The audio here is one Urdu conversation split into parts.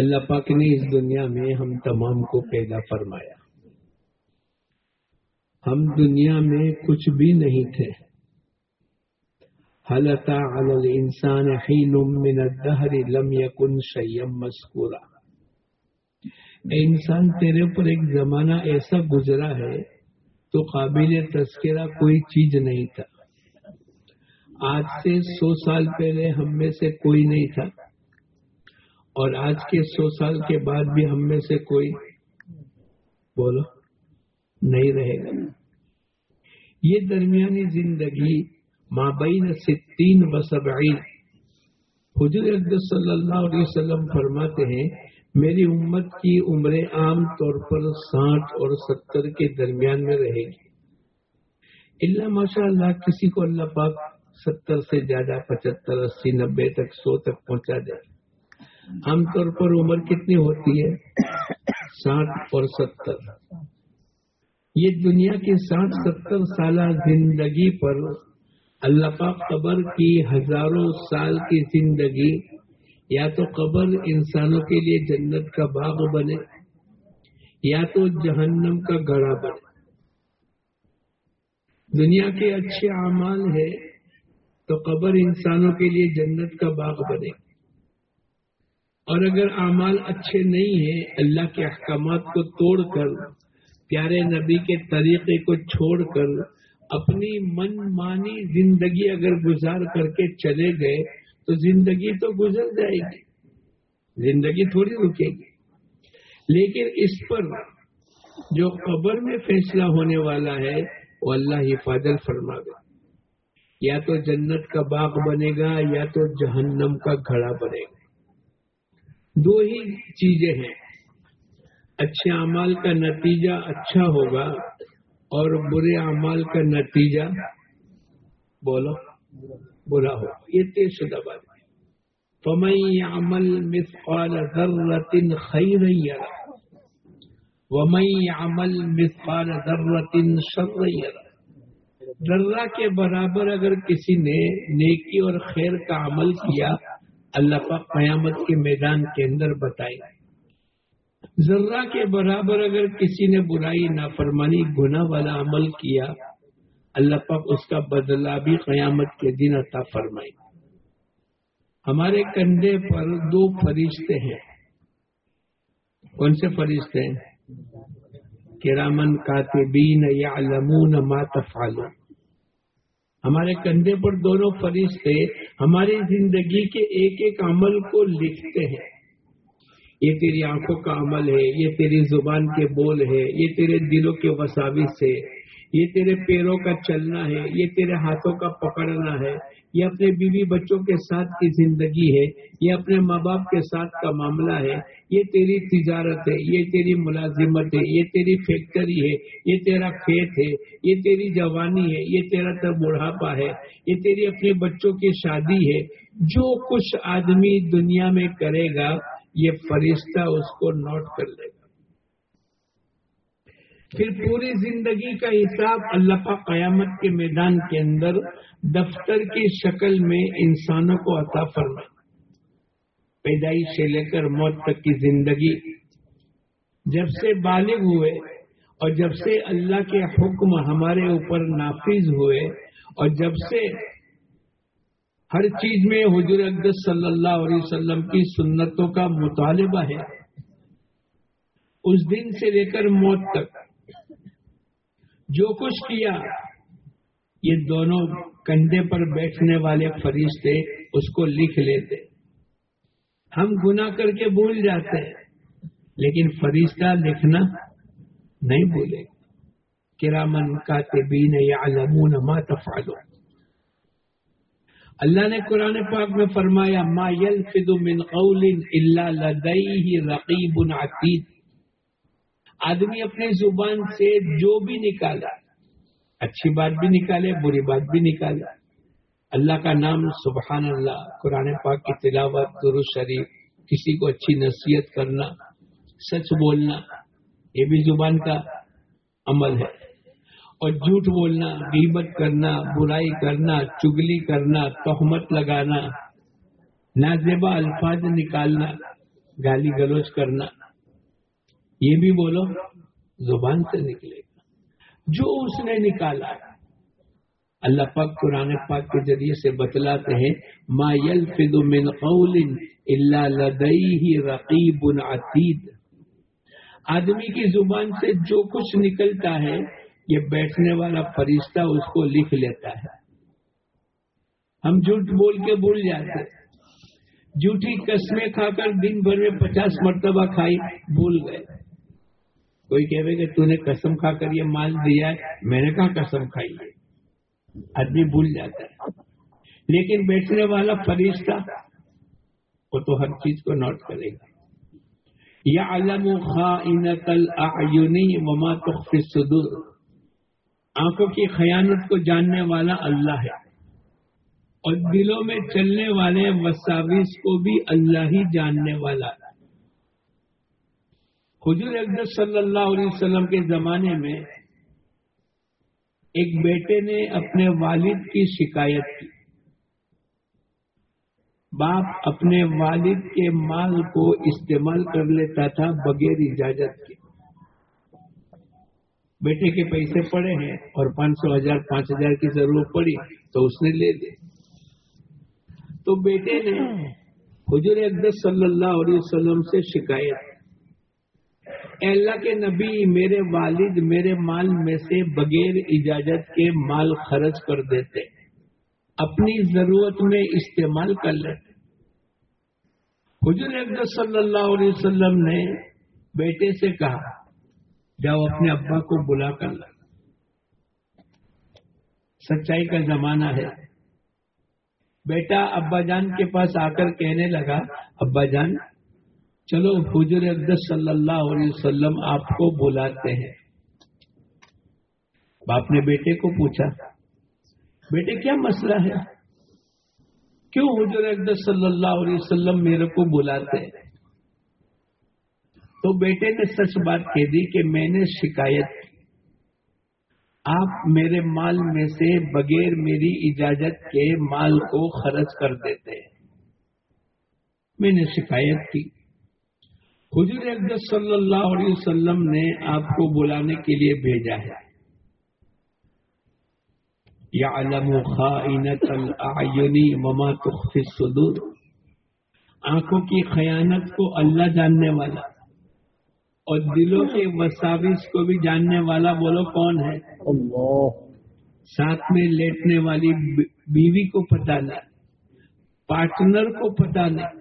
اللہ پاک نے اس دنیا میں ہم تمام کو پیدا فرمایا۔ ہم دنیا میں کچھ بھی نہیں تھے۔ حلتا علی الانسان حین من الدہر لم یکن شیم مذکورا اے انسان، تیرے پر ایک زمانہ ایسا گزرا ہے تو قابل تذکرہ کوئی چیز نہیں تھا۔ آج سے سو سال پہلے ہم میں سے کوئی نہیں تھا۔ اور آج کے سو سال کے بعد بھی ہم میں سے کوئی بولو، نہیں رہے گا۔ یہ درمیانی زندگی مابین ستین و سبعین۔ حضور اقدس صلی اللہ علیہ وسلم فرماتے ہیں، میری امت کی عمریں عام طور پر ساٹھ اور ستر کے درمیان میں رہے گی۔ اللہ ماشاء اللہ کسی کو اللہ پاک ستر سے زیادہ، پچہتر، اسی، نبے تک، سو تک پہنچا جائے عام طور پر عمر کتنی ہوتی ہے؟ ساٹھ اور ستر۔ یہ دنیا کی ساٹھ ستر سالہ زندگی پر اللہ پاک قبر کی ہزاروں سال کی زندگی یا تو قبر انسانوں کے لیے جنت کا باغ بنے، یا تو جہنم کا گڑا بنے۔ دنیا کے اچھے اعمال ہے تو قبر انسانوں کے لیے جنت کا باغ بنے۔ اور اگر اعمال اچھے نہیں ہیں، اللہ کے احکامات کو توڑ کر، پیارے نبی کے طریقے کو چھوڑ کر، اپنی من مانی زندگی اگر گزار کر کے چلے گئے، تو زندگی تو گزر جائے گی۔ زندگی تھوڑی رکے گی۔ لیکن اس پر جو قبر میں فیصلہ ہونے والا ہے، وہ اللہ حفاظت فرما گا یا تو جنت کا باغ بنے گا، یا تو جہنم کا گھڑا بنے گا۔ دو ہی چیزیں ہیں۔ اچھے اعمال کا نتیجہ اچھا ہوگا اور برے اعمال کا نتیجہ بولو، برا ہوگا۔ یہ تیز شدہ بات ہے۔ فمئی عمل مثقال ذرت خیر ومئی عمل مثقال ذرت شر ذرہ کے برابر اگر کسی نے نیکی اور خیر کا عمل کیا اللہ پاک قیامت کے میدان کے اندر بتائے۔ ذرہ کے برابر اگر کسی نے برائی، نافرمانی، گناہ والا عمل کیا، اللہ پاک اس کا بدلہ بھی قیامت کے دن عطا فرمائے۔ ہمارے کندھے پر دو فرشتے ہیں۔ کون سے فرشتے ہیں؟ کرامن کاتبین یعلمون ما تفعلون۔ ہمارے کندھے پر دونوں فرشتے ہماری زندگی کے ایک ایک عمل کو لکھتے ہیں۔ یہ تیری آنکھوں کا عمل ہے، یہ تیری زبان کے بول ہے، یہ تیرے دلوں کے وساوس ہے۔ یہ تیرے پیروں کا چلنا ہے، یہ تیرے ہاتھوں کا پکڑنا ہے۔ یہ اپنے بیوی بچوں کے ساتھ کی زندگی ہے، یہ اپنے ماں باپ کے ساتھ کا معاملہ ہے۔ یہ تیری تجارت ہے، یہ تیری ملازمت ہے، یہ تیری فیکٹری ہے، یہ تیرا کھیت ہے، یہ تیری جوانی ہے، یہ تیرا تب بڑھاپا ہے، یہ تیری اپنے بچوں کی شادی ہے۔ جو کچھ آدمی دنیا میں کرے گا، یہ فرشتہ اس کو نوٹ کر لے گا۔ پھر پوری زندگی کا حساب اللہ کا قیامت کے میدان کے اندر دفتر کی شکل میں انسانوں کو عطا فرمائے۔ پیدائش سے لے کر موت تک کی زندگی جب سے بالغ ہوئے اور جب سے اللہ کے حکم ہمارے اوپر نافذ ہوئے اور جب سے ہر چیز میں حضور اقدس صلی اللہ علیہ وسلم کی سنتوں کا مطالبہ ہے، اس دن سے لے کر موت تک جو کچھ کیا، یہ دونوں کندھے پر بیٹھنے والے فرشتے اس کو لکھ لیتے۔ ہم گناہ کر کے بھول جاتے ہیں۔ لیکن فرشتہ لکھنا نہیں بھولے۔ گا کرامن کاتبین یعلمون ما تفعلون۔ اللہ نے قرآن پاک میں فرمایا، ما يلفظ من قول الا لديه رقیب عتید۔ آدمی اپنی زبان سے جو بھی نکالا، اچھی بات بھی نکالے، بری بات بھی نکالا اللہ کا نام سبحان اللہ، قرآن پاک کی تلاوت درو شریف، کسی کو اچھی نصیحت کرنا، سچ بولنا، یہ بھی زبان کا عمل ہے۔ اور جھوٹ بولنا بیمت کرنا، برائی کرنا، چگلی کرنا، تہمت لگانا نازیبا الفاظ نکالنا، گالی گلوچ کرنا، یہ بھی بولو، زبان سے نکلے گا۔ جو اس نے نکالا اللہ پاک قرآن پاک کے ذریعے سے بتلاتے ہیں، ما يلفظ من قول الا لديه رقیب عتید۔ آدمی کی زبان سے جو کچھ نکلتا ہے، یہ بیٹھنے والا فرشتہ اس کو لکھ لیتا ہے۔ ہم جھوٹ بول کے بھول جاتے جھوٹی قسمیں کھا کر دن بھر میں پچاس مرتبہ کھائی، بھول گئے۔ کوئی کہے کہ تو نے قسم کھا کر یہ مال دیا ہے، میں نے کہا قسم کھائی ہے؟ آدمی بھول جاتا ہے۔ لیکن بیٹھنے والا فرشتہ وہ تو ہر چیز کو نوٹ کرے گا۔ یا علم وما تخفی الصدور۔ آنکھوں کی خیانت کو جاننے والا اللہ ہے۔ اور دلوں میں چلنے والے مساویز کو بھی اللہ ہی جاننے والا ہے۔ حضور اقدس صلی اللہ علیہ وسلم کے زمانے میں ایک بیٹے نے اپنے والد کی شکایت کی۔ باپ اپنے والد کے مال کو استعمال کر لیتا تھا بغیر اجازت کے۔ بیٹے کے پیسے پڑے ہیں اور پانچ سو ہزار، پانچ ہزار کی ضرورت پڑی تو اس نے لے دیا تو بیٹے نے حضور اقدس صلی اللہ علیہ وسلم سے شکایت اے اللہ کے نبی، میرے والد، میرے مال میں سے بغیر اجازت کے مال خرچ کر دیتے۔ اپنی ضرورت میں استعمال کر لیتے۔ حضور اقدر صلی اللہ علیہ وسلم نے بیٹے سے کہا، جاؤ اپنے ابا کو بلا کر لا سچائی کا زمانہ ہے۔ بیٹا ابا جان کے پاس آ کر کہنے لگا، ابا جان چلو حجر اقدس صلی اللہ علیہ وسلم آپ کو بلاتے ہیں۔ باپ نے بیٹے کو پوچھا، بیٹے کیا مسئلہ ہے؟ کیوں حضور اقدس صلی اللہ علیہ وسلم میرے کو بلاتے ہیں؟ تو بیٹے نے سچ بات کہہ دی کہ میں نے شکایت کی۔ آپ میرے مال میں سے بغیر میری اجازت کے مال کو خرچ کر دیتے ہیں۔ میں نے شکایت کی۔ حضور اقدس صلی اللہ علیہ وسلم نے آپ کو بلانے کے لیے بھیجا ہے۔ یعلم خائنت الاعینی مما تخفی الصدور۔ آنکھوں کی خیانت کو اللہ جاننے والا اور دلوں کے وساوس کو بھی جاننے والا بولو کون ہے اللہ۔ ساتھ میں لیٹنے والی بیوی کو پتہ نہ پارٹنر کو پتہ نہیں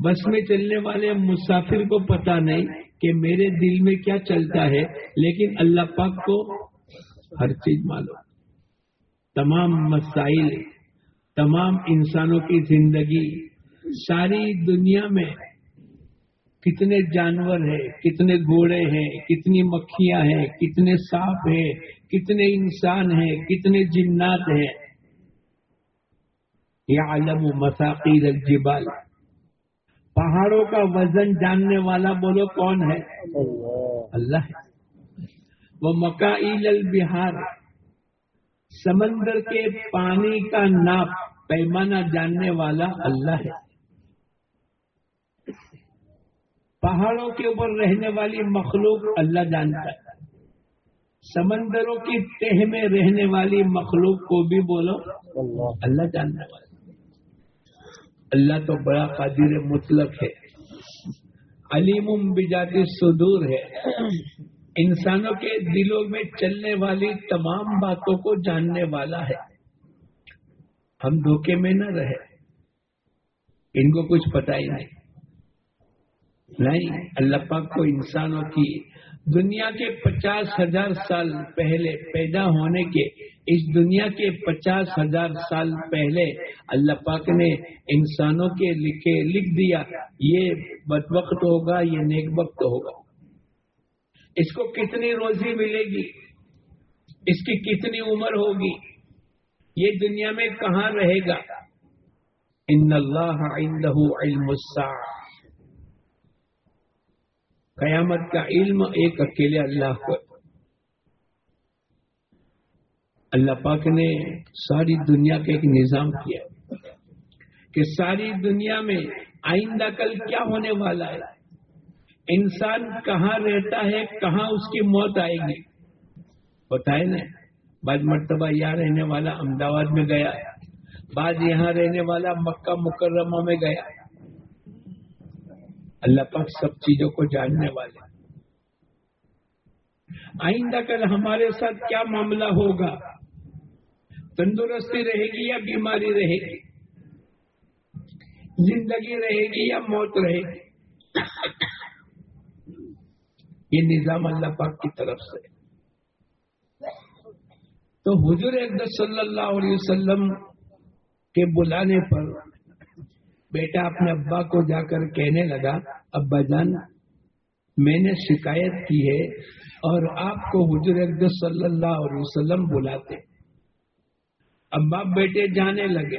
بس میں چلنے والے مسافر کو پتا نہیں کہ میرے دل میں کیا چلتا ہے، لیکن اللہ پاک کو ہر چیز معلوم۔ تمام مسائل، تمام انسانوں کی زندگی، ساری دنیا میں کتنے جانور ہیں، کتنے گھوڑے ہیں، کتنی مکھیاں ہیں، کتنے سانپ ہیں، کتنے انسان ہیں، کتنے جنات ہیں۔ یہ عالم مساقیر الجبال۔ پہاڑوں کا وزن جاننے والا بولو کون ہے؟ اللہ وہ مکائل البہار سمندر کے پانی کا ناپ، پیمانہ جاننے والا اللہ ہے۔ پہاڑوں کے اوپر رہنے والی مخلوق اللہ جانتا ہے۔ سمندروں کی تہ میں رہنے والی مخلوق کو بھی بولو، اللہ جاننے والا۔ اللہ تو بڑا قادر مطلق ہے۔ علیم بجاتی صدور ہے۔ انسانوں کے دلوں میں چلنے والی تمام باتوں کو جاننے والا ہے۔ ہم دھوکے میں نہ رہے۔ ان کو کچھ پتا ہی نہیں۔ نہیں، اللہ پاک کو انسانوں کی دنیا کے پچاس ہزار سال پہلے پیدا ہونے کے، اس دنیا کے پچاس ہزار سال پہلے اللہ پاک نے انسانوں کے لکھے، لکھ دیا، یہ بد وقت ہوگا، یہ نیک وقت ہوگا۔ اس کو کتنی روزی ملے گی؟ اس کی کتنی عمر ہوگی؟ یہ دنیا میں کہاں رہے گا؟ ان اللہ عنده علم الساعه قیامت کا علم ایک اکیلے اللہ کو اللہ پاک نے ساری دنیا کا ایک نظام کیا کہ ساری دنیا میں آئندہ کل کیا ہونے والا ہے۔ انسان کہاں رہتا ہے، کہاں اس کی موت آئے گی۔ بتائے نا، بعض مرتبہ یہاں رہنے والا احمدآباد میں گیا، بعض یہاں رہنے والا مکہ مکرمہ میں گیا۔ اللہ پاک سب چیزوں کو جاننے والے آئندہ کل ہمارے ساتھ کیا معاملہ ہوگا؟ تندرستی رہے گی یا بیماری رہے گی؟ زندگی رہے گی یا موت رہے گی؟ یہ نظام اللہ پاک کی طرف سے۔ تو حضور اقدس صلی اللہ علیہ وسلم کے بلانے پر بیٹا اپنے ابا کو جا کر کہنے لگا، ابا جان، میں نے شکایت کی ہے اور آپ کو حضور اقدس صلی اللہ علیہ وسلم بلاتے۔ ابا بیٹے جانے لگے۔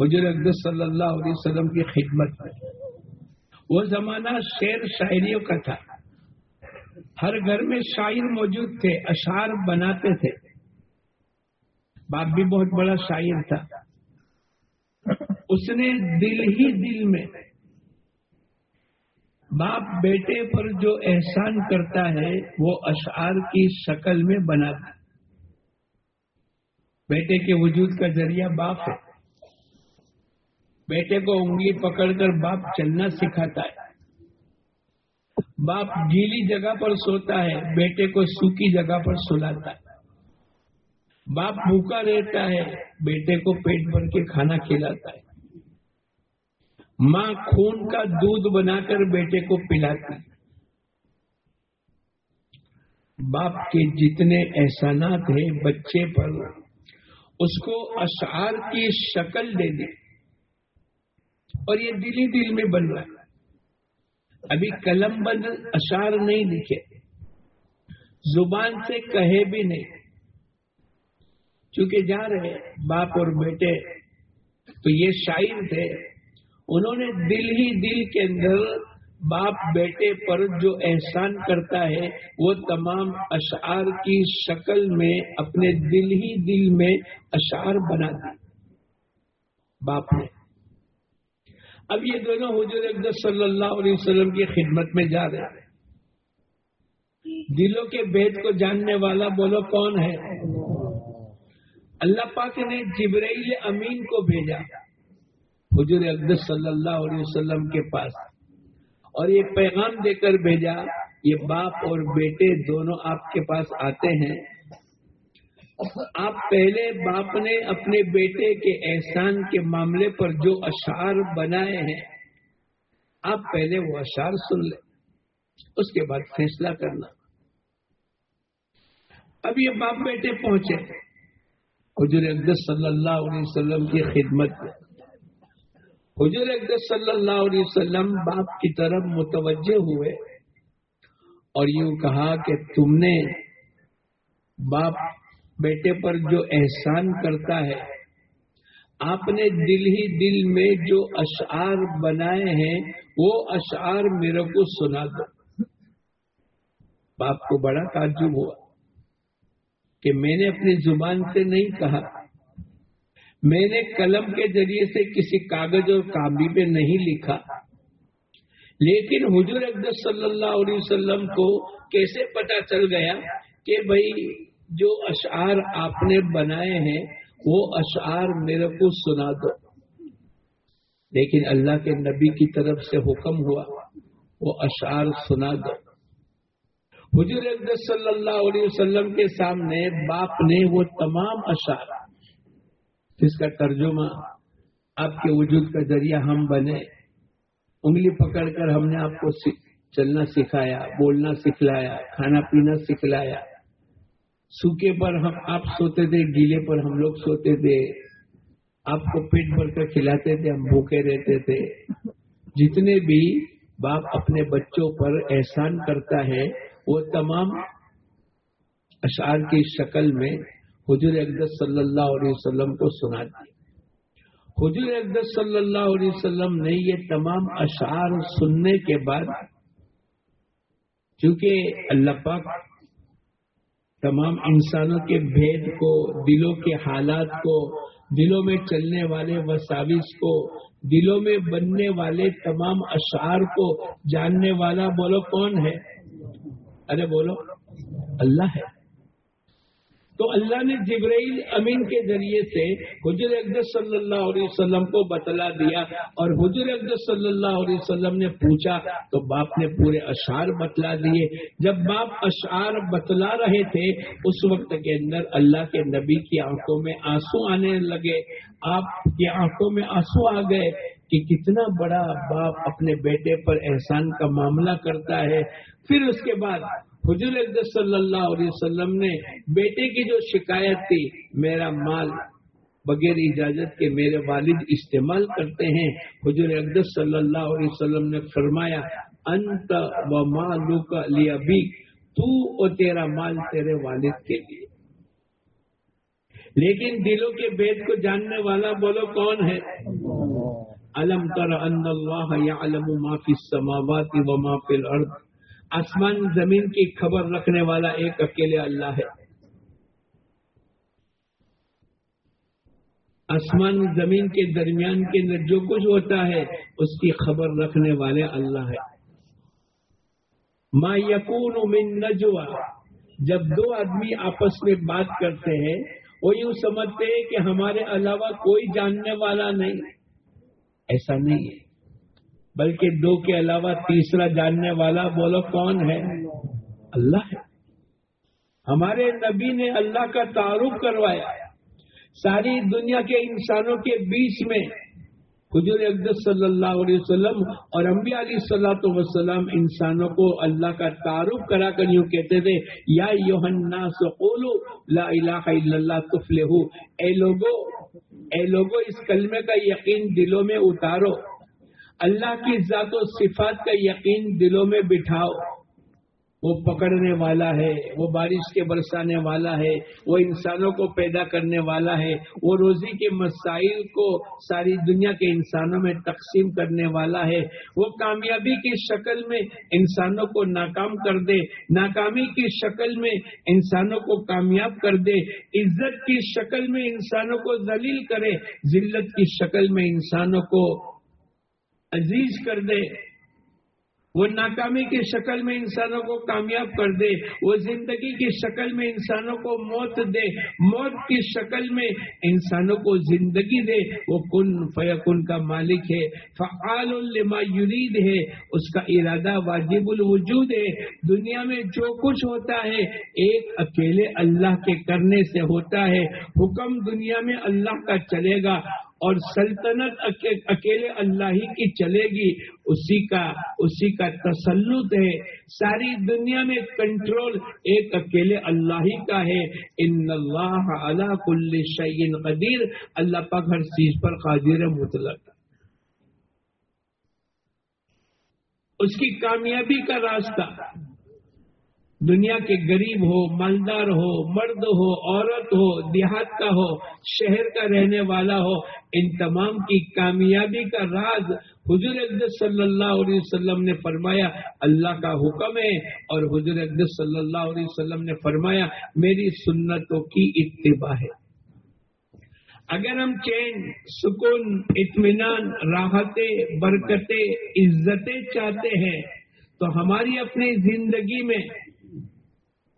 حضور اقدس صلی اللہ علیہ وسلم کی خدمت میں وہ زمانہ شعر شاعریوں کا تھا۔ ہر گھر میں شاعر موجود تھے، اشعار بناتے تھے۔ باپ بھی بہت بڑا شاعر تھا۔ اس نے دل ہی دل میں باپ بیٹے پر جو احسان کرتا ہے، وہ اشعار کی شکل میں بناتا بیٹے کے وجود کا ذریعہ باپ ہے۔ بیٹے کو انگلی پکڑ کر باپ چلنا سکھاتا ہے۔ باپ گیلی جگہ پر سوتا ہے، بیٹے کو سوکھی جگہ پر سلاتا ہے۔ باپ بھوکا رہتا ہے، بیٹے کو پیٹ بھر کے کھانا کھلاتا ہے۔ ماں خون کا دودھ بنا کر بیٹے کو پلاتی۔ باپ کے جتنے احسانات ہیں بچے پر، اس کو اشعار کی شکل دے دے۔ اور یہ دلی دل میں بن رہا ہے ابھی قلم بند اشعار نہیں لکھے۔ زبان سے کہے بھی نہیں۔ چونکہ جا رہے باپ اور بیٹے، تو یہ شاعر تھے۔ انہوں نے دل ہی دل کے اندر باپ بیٹے پر جو احسان کرتا ہے، وہ تمام اشعار کی شکل میں، اپنے دل ہی دل میں اشعار بنا دی۔ باپ نے۔ اب یہ دونوں حضور اقدس صلی اللہ علیہ وسلم کی خدمت میں جا رہے ہیں۔ دلوں کے بیت کو جاننے والا بولو کون ہے؟ اللہ پاک نے جبرائیل امین کو بھیجا۔ حضور اقدس صلی اللہ علیہ وسلم کے پاس اور یہ پیغام دے کر بھیجا، یہ باپ اور بیٹے دونوں آپ کے پاس آتے ہیں۔ آپ پہلے باپ نے اپنے بیٹے کے احسان کے معاملے پر جو اشعار بنائے ہیں، آپ پہلے وہ اشعار سن لیں۔ اس کے بعد فیصلہ کرنا۔ اب یہ باپ بیٹے پہنچے۔ حضور اقدس صلی اللہ علیہ وسلم کی خدمت میں۔ حضور اقدس صلی اللہ علیہ وسلم باپ کی طرف متوجہ ہوئے اور یوں کہا کہ تم نے باپ بیٹے پر جو احسان کرتا ہے، آپ نے دل ہی دل میں جو اشعار بنائے ہیں، وہ اشعار میرے کو سنا دو۔ باپ کو بڑا تعجب ہوا کہ میں نے اپنی زبان سے نہیں کہا۔ میں نے قلم کے ذریعے سے کسی کاغذ اور کاپی پہ نہیں لکھا۔ لیکن حضور اقدس صلی اللہ علیہ وسلم کو کیسے پتا چل گیا کہ بھائی جو اشعار آپ نے بنائے ہیں، وہ اشعار میرے کو سنا دو۔ لیکن اللہ کے نبی کی طرف سے حکم ہوا، وہ اشعار سنا دو۔ حضور اقدس صلی اللہ علیہ وسلم کے سامنے باپ نے وہ تمام اشعار جس کا ترجمہ آپ کے وجود کا ذریعہ ہم بنے۔ انگلی پکڑ کر ہم نے آپ کو چلنا سکھایا، بولنا سکھلایا، کھانا پینا سکھلایا۔ سوکھے پر ہم، آپ سوتے تھے، گیلے پر ہم لوگ سوتے تھے۔ آپ کو پیٹ بھر کر کھلاتے تھے، ہم بھوکے رہتے تھے۔ جتنے بھی باپ اپنے بچوں پر احسان کرتا ہے، وہ تمام اشعار کی شکل میں حضور اقدس صلی اللہ علیہ وسلم کو سنا دی۔ حضور اقدس صلی اللہ علیہ وسلم نے یہ تمام اشعار سننے کے بعد، چونکہ اللہ پاک تمام انسانوں کے بھید کو، دلوں کے حالات کو، دلوں میں چلنے والے وساوس کو، دلوں میں بننے والے تمام اشعار کو جاننے والا بولو کون ہے؟ ارے بولو، اللہ ہے۔ تو اللہ نے جبرائیل امین کے ذریعے سے حجر اقدس صلی اللہ علیہ وسلم کو بتلا دیا اور حجر اقدس صلی اللہ علیہ وسلم نے پوچھا، تو باپ نے پورے اشعار بتلا دیے۔ جب باپ اشعار بتلا رہے تھے، اس وقت کے اندر اللہ کے نبی کی آنکھوں میں آنسو آنے لگے۔ آپ کی آنکھوں میں آنسو آ گئے کہ کتنا بڑا باپ اپنے بیٹے پر احسان کا معاملہ کرتا ہے۔ پھر اس کے بعد حضور اقدس صلی اللہ علیہ وسلم نے بیٹے کی جو شکایت تھی، میرا مال بغیر اجازت کے میرے والد استعمال کرتے ہیں۔ حضور اقدس صلی اللہ علیہ وسلم نے فرمایا، انت و مالو کا لیا بھی تو اور تیرا مال تیرے والد کے لیے۔ لیکن دلوں کے بیت کو جاننے والا بولو کون ہے؟ علم کر ان اللہ یا علم معافی سماواتی و معافی الارض۔ آسمان زمین کی خبر رکھنے والا ایک اکیلے اللہ ہے۔ آسمان زمین کے درمیان کے اندر جو کچھ ہوتا ہے، اس کی خبر رکھنے والے اللہ ہے۔ ما یقون من نجوا جب دو آدمی آپس میں بات کرتے ہیں، وہ یوں سمجھتے ہیں کہ ہمارے علاوہ کوئی جاننے والا نہیں۔ ایسا نہیں ہے۔ بلکہ دو کے علاوہ تیسرا جاننے والا بولو کون ہے؟ اللہ ہے۔ ہمارے نبی نے اللہ کا تعارف کروایا۔ ساری دنیا کے انسانوں کے بیچ میں حضور اقدس صلی اللہ علیہ وسلم اور انبیاء علیہ صلاح وسلم انسانوں کو اللہ کا تعارف کرا کر یوں کہتے تھے، یا یوہنا سقولو لا الہ الا اللہ تفلحو۔ اے لوگو اے لوگو، اس کلمے کا یقین دلوں میں اتارو۔ اللہ کی ذات و صفات کا یقین دلوں میں بٹھاؤ۔ وہ پکڑنے والا ہے، وہ بارش کے برسانے والا ہے، وہ انسانوں کو پیدا کرنے والا ہے، وہ روزی کے مسائل کو ساری دنیا کے انسانوں میں تقسیم کرنے والا ہے۔ وہ کامیابی کی شکل میں انسانوں کو ناکام کر دے، ناکامی کی شکل میں انسانوں کو کامیاب کر دے۔ عزت کی شکل میں انسانوں کو ذلیل کرے، ذلت کی شکل میں انسانوں کو عزیز کر دے، وہ ناکامی کی شکل میں انسانوں کو کامیاب کر دے، وہ زندگی کی شکل میں انسانوں کو موت دے، موت کی شکل میں انسانوں کو زندگی دے، وہ کن فیکن کا مالک ہے، فعال لما یرید ہے، اس کا ارادہ واجب الوجود ہے۔ دنیا میں جو کچھ ہوتا ہے، ایک اکیلے اللہ کے کرنے سے ہوتا ہے۔ حکم دنیا میں اللہ کا چلے گا۔ اور سلطنت اکیلے اللہ ہی کی چلے گی، اسی کا اسی کا تسلط ہے۔ ساری دنیا میں کنٹرول ایک اکیلے اللہ ہی کا ہے۔ ان اللہ اللہ کل شعین قدیر۔ اللہ پاک ہر چیز پر قادر مطلق۔ اس کی کامیابی کا راستہ۔ دنیا کے غریب ہو، مالدار ہو، مرد ہو، عورت ہو، دیہات کا ہو، شہر کا رہنے والا ہو، ان تمام کی کامیابی کا راز حضور اقدس صلی اللہ علیہ وسلم نے فرمایا، اللہ کا حکم ہے۔ اور حضور اقدس صلی اللہ علیہ وسلم نے فرمایا، میری سنتوں کی اتباع ہے۔ اگر ہم چین، سکون، اطمینان، راحتیں، برکتیں، عزتیں چاہتے ہیں، تو ہماری اپنی زندگی میں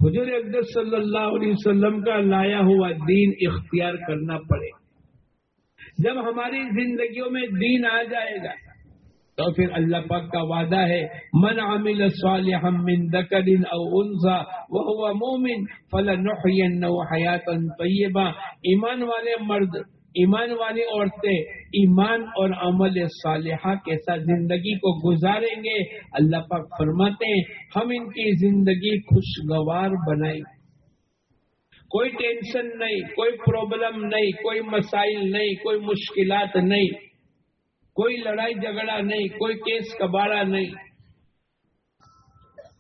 حضور اقدس صلی اللہ علیہ وسلم کا لایا ہوا دین اختیار کرنا پڑے۔ جب ہماری زندگیوں میں دین آ جائے گا، تو پھر اللہ پاک کا وعدہ ہے، من عمل صالحا من ذکر او انثى وهو مؤمن فلنحيينه حیاتا طیبہ۔ ایمان والے مرد ایمان والی عورتیں ایمان اور عمل صالحہ کے ساتھ زندگی کو گزاریں گے، اللہ پاک فرماتے ہیں، ہم ان کی زندگی خوشگوار بنائیں۔ کوئی ٹینشن نہیں، کوئی پرابلم نہیں، کوئی مسائل نہیں، کوئی مشکلات نہیں، کوئی لڑائی جھگڑا نہیں، کوئی کیس کباڑا نہیں۔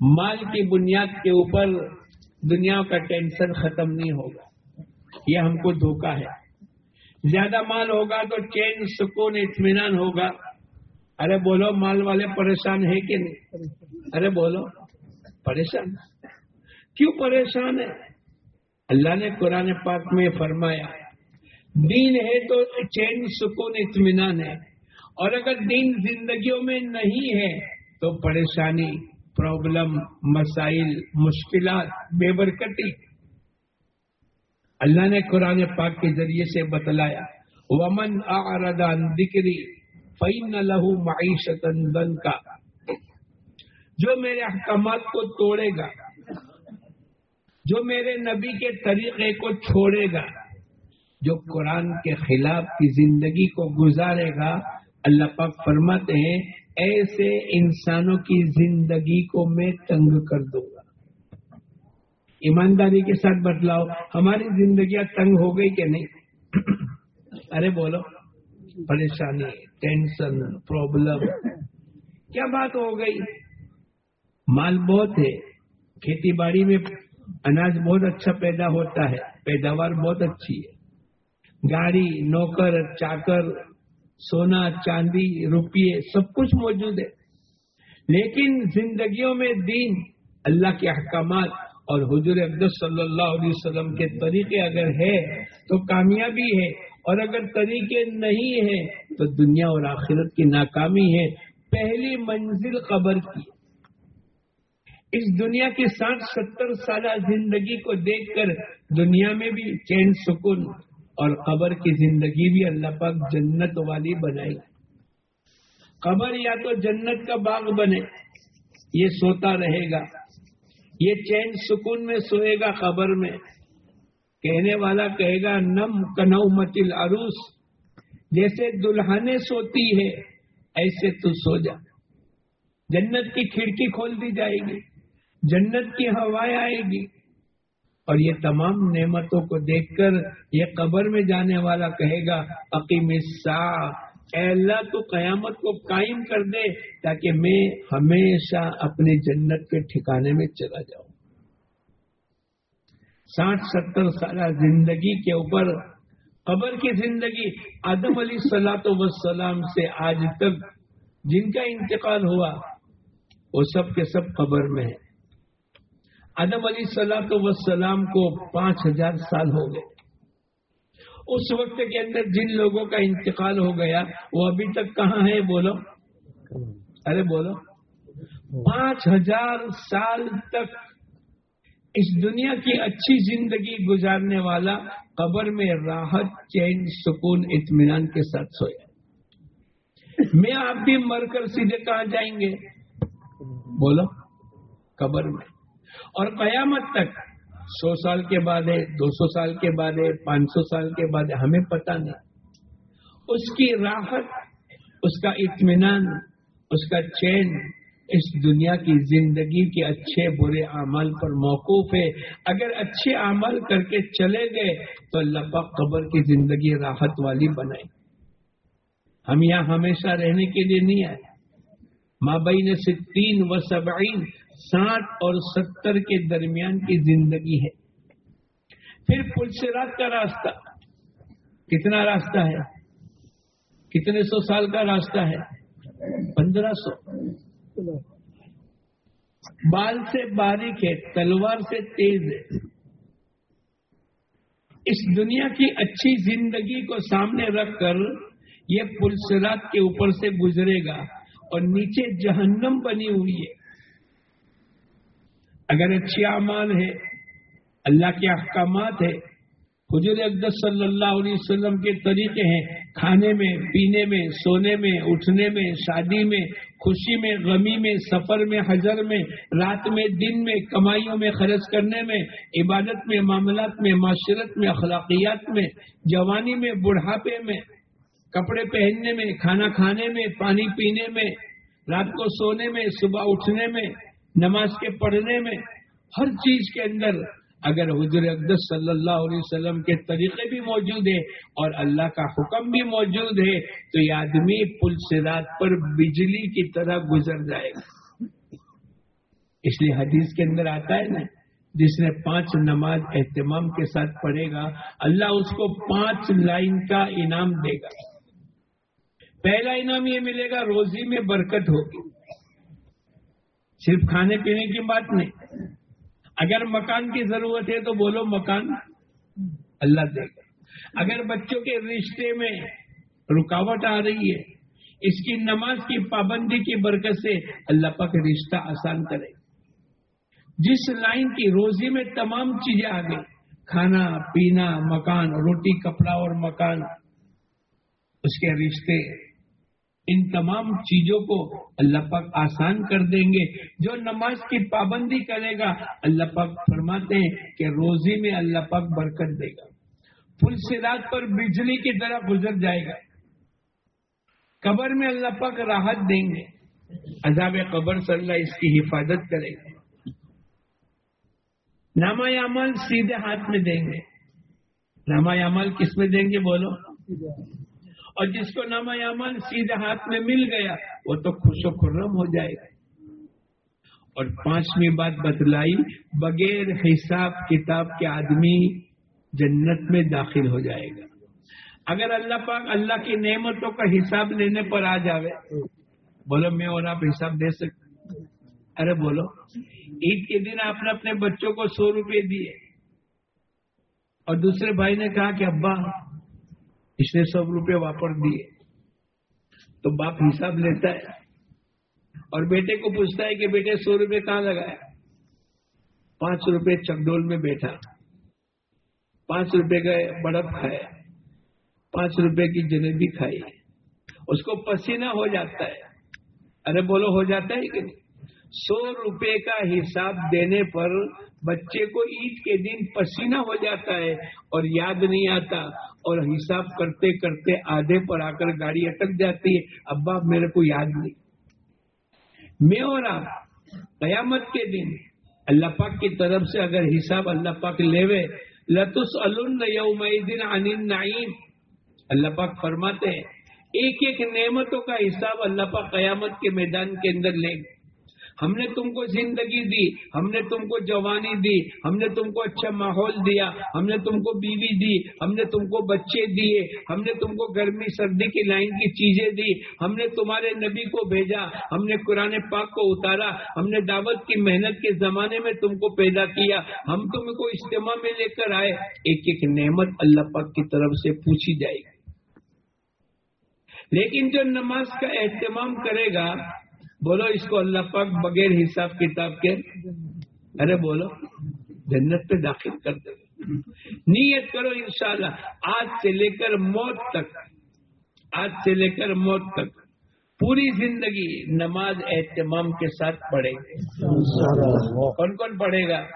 مال کی بنیاد کے اوپر دنیا کا ٹینشن ختم نہیں ہوگا۔ یہ ہم کو دھوکا ہے۔ زیادہ مال ہوگا تو چین سکون اطمینان ہوگا۔ ارے بولو، مال والے پریشان ہے کہ نہیں؟ ارے بولو، پریشان؟ کیوں پریشان ہے اللہ نے قرآن پاک میں فرمایا، دین ہے تو چین سکون اطمینان ہے۔ اور اگر دین زندگیوں میں نہیں ہے تو پریشانی، پرابلم، مسائل، مشکلات، بے برکتی اللہ نے قرآن پاک کے ذریعے سے بتلایا، ومن آردان دکری فین لہو معیشت کا جو میرے احکامات کو توڑے گا، جو میرے نبی کے طریقے کو چھوڑے گا، جو قرآن کے خلاف کی زندگی کو گزارے گا، اللہ پاک فرماتے ہیں، ایسے انسانوں کی زندگی کو میں تنگ کر دوں گا۔ ایمانداری کے ساتھ بتلاؤ ہماری زندگیاں تنگ ہو گئی کہ نہیں؟ ارے بولو پریشانی ٹینشن پرابلم کیا بات ہو گئی؟ مال بہت ہے کھیتی باڑی میں اناج بہت اچھا پیدا ہوتا ہے پیداوار بہت اچھی ہے۔ گاڑی نوکر چاکر سونا چاندی روپیے سب کچھ موجود ہے۔ لیکن زندگیوں میں دین اللہ کے احکامات اور حضور اقدس صلی اللہ علیہ وسلم کے طریقے اگر ہے تو کامیابی ہے اور اگر طریقے نہیں ہے تو دنیا اور آخرت کی ناکامی ہے پہلی منزل قبر کی اس دنیا کی ساٹھ ستر سالہ زندگی کو دیکھ کر دنیا میں بھی چین سکون اور قبر کی زندگی بھی اللہ پاک جنت والی بنائی۔ قبر یا تو جنت کا باغ بنے، یہ سوتا رہے گا۔ یہ چین سکون میں سوئے گا خبر میں۔ کہنے والا کہے گا، نم کنو متل عروس جیسے دلہنے سوتی ہے ایسے تو سو جا۔ جنت کی کھڑکی کھول دی جائے گی، جنت کی ہوائیں آئے گی۔ اور یہ تمام نعمتوں کو دیکھ کر یہ قبر میں جانے والا کہے گا عقیم اے اللہ تو قیامت کو قائم کر دے تاکہ میں ہمیشہ اپنی جنت کے ٹھکانے میں چلا جاؤں۔ ساٹھ ستر سالہ زندگی کے اوپر، قبر کی زندگی آدم علی سلاۃ وسلام سے آج تک جن کا انتقال ہوا، وہ سب کے سب قبر میں ہے آدم علی سلاۃ وسلام کو پانچ ہزار سال ہو گئے۔ اس وقت کے اندر جن لوگوں کا انتقال ہو گیا، وہ ابھی تک کہاں ہے بولو۔ ارے بولو۔ پانچ ہزار سال تک اس دنیا کی اچھی زندگی گزارنے والا قبر میں راحت، چین، سکون، اطمینان کے ساتھ سویا۔ میں آپ بھی مر کر سیدھے کہاں جائیں گے؟ بولو۔ قبر میں۔ اور قیامت تک سو سال کے بعد ہے، دو سو سال کے بعد ہے، پانچ سو سال کے بعد ہے، ہمیں پتہ نہیں۔ اس کی راحت، اس کا اطمینان، اس کا چین اس دنیا کی زندگی کے اچھے برے اعمال پر موقوف ہے۔ اگر اچھے عمل کر کے چلے گئے، تو اللہ پاک قبر کی زندگی راحت والی بنائے۔ ہم یہاں ہمیشہ رہنے کے لیے نہیں آئے۔ ماں بئی نے سے تین و سبعین ساٹھ اور ستر کے درمیان کی زندگی ہے۔ پھر پلسرات کا راستہ۔ کتنا راستہ ہے؟ کتنے سو سال کا راستہ ہے؟ پندرہ سو۔ بال سے باریک ہے، تلوار سے تیز ہے۔ اس دنیا کی اچھی زندگی کو سامنے رکھ کر یہ پلسرات کے اوپر سے گزرے گا اور نیچے جہنم بنی ہوئی ہے۔ اگر اچھی اعمال ہے اللہ کے احکامات ہے حضور اقدس صلی اللہ علیہ وسلم کے طریقے ہیں، کھانے میں، پینے میں، سونے میں، اٹھنے میں، شادی میں، خوشی میں، غمی میں، سفر میں حضر میں، رات میں، دن میں، کمائیوں میں، خرچ کرنے میں، عبادت میں، معاملات میں، معاشرت میں، اخلاقیات میں، جوانی میں، بڑھاپے میں، کپڑے پہننے میں، کھانا کھانے میں، پانی پینے میں، رات کو سونے میں، صبح اٹھنے میں نماز کے پڑھنے میں ہر چیز کے اندر اگر حضور اقدس صلی اللہ علیہ وسلم کے طریقے بھی موجود ہیں اور اللہ کا حکم بھی موجود ہے، تو یہ آدمی پل سرات پر بجلی کی طرح گزر جائے گا۔ اس لیے حدیث کے اندر آتا ہے نا، جس نے پانچ نماز اہتمام کے ساتھ پڑھے گا، اللہ اس کو پانچ لائن کا انعام دے گا۔ پہلا انعام یہ ملے گا، روزی میں برکت ہوگی۔ صرف کھانے پینے کی بات نہیں۔ اگر مکان کی ضرورت ہے تو بولو مکان اللہ دے گا۔ اگر بچوں کے رشتے میں رکاوٹ آ رہی ہے، اس کی نماز کی پابندی کی برکت سے اللہ پاک رشتہ آسان کرے۔ جس لائن کی روزی میں تمام چیزیں آ گئی کھانا، پینا، مکان، روٹی، کپڑا اور مکان، اس کے رشتے ان تمام چیزوں کو اللہ پاک آسان کر دیں گے۔ جو نماز کی پابندی کرے گا، اللہ پاک فرماتے ہیں کہ روزی میں اللہ پاک برکت دے گا۔ پل سے پر بجلی کی طرح گزر جائے گا۔ قبر میں اللہ پاک راحت دیں گے۔ عذاب قبر سے اللہ اس کی حفاظت کرے گا۔ ناما عمل سیدھے ہاتھ میں دیں گے۔ ناما عمل کس میں دیں گے بولو؟ اور جس کو ناما عمل سیدھے ہاتھ میں مل گیا، وہ تو خوش و خرم ہو جائے گا۔ اور پانچویں بات بتلائی، بغیر حساب کتاب کے آدمی جنت میں داخل ہو جائے گا۔ اگر اللہ پاک اللہ کی نعمتوں کا حساب لینے پر آ جاوے، بولو میں اور آپ حساب دے سکتے ارے بولو، عید کے دن آپ نے اپنے بچوں کو سو روپے دیے۔ اور دوسرے بھائی نے کہا کہ ابا اس نے سو روپے واپر دیے۔ تو باپ حساب لیتا ہے۔ اور بیٹے کو پوچھتا ہے کہ بیٹے سو روپے کہاں لگایا پانچ روپے چکڈول میں بیٹھا۔ پانچ روپے کا بڑپ کھایا پانچ روپے کی جلیبی کھائی۔ اس کو پسینہ ہو جاتا ہے۔ ارے بولو ہو جاتا ہے کہ نہیں؟ سو روپے کا حساب دینے پر بچے کو عید کے دن پسینہ ہو جاتا ہے اور یاد نہیں آتا اور حساب کرتے کرتے آدھے پر آ کر گاڑی اٹک جاتی ہے۔ ابا، میرے کو یاد نہیں۔ میں اور آپ قیامت کے دن اللہ پاک کی طرف سے اگر حساب اللہ پاک لے لتس یوم دن نعیم اللہ پاک فرماتے ہیں، ایک ایک نعمتوں کا حساب اللہ پاک قیامت کے میدان کے اندر لیں گے۔ ہم نے تم کو زندگی دی، ہم نے تم کو جوانی دی، ہم نے تم کو اچھا ماحول دیا، ہم نے تم کو بیوی دی، ہم نے تم کو بچے دیے، ہم نے تم کو گرمی، سردی کی لائن کی چیزیں دی، ہم نے تمہارے نبی کو بھیجا، ہم نے قرآن پاک کو اتارا، ہم نے دعوت کی محنت کے زمانے میں تم کو پیدا کیا، ہم تم کو اجتماع میں لے کر آئے۔ ایک ایک نعمت اللہ پاک کی طرف سے پوچھی جائے گی۔ لیکن جو نماز کا اہتمام کرے گا بولو اس کو اللہ پاک بغیر حساب کتاب کے۔ ارے بولو جنت پہ داخل کر دے۔ نیت کرو انشاءاللہ آج سے لے کر موت تک آج سے لے کر موت تک۔ پوری زندگی نماز اہتمام کے ساتھ پڑھے۔ کون کون پڑھے گا؟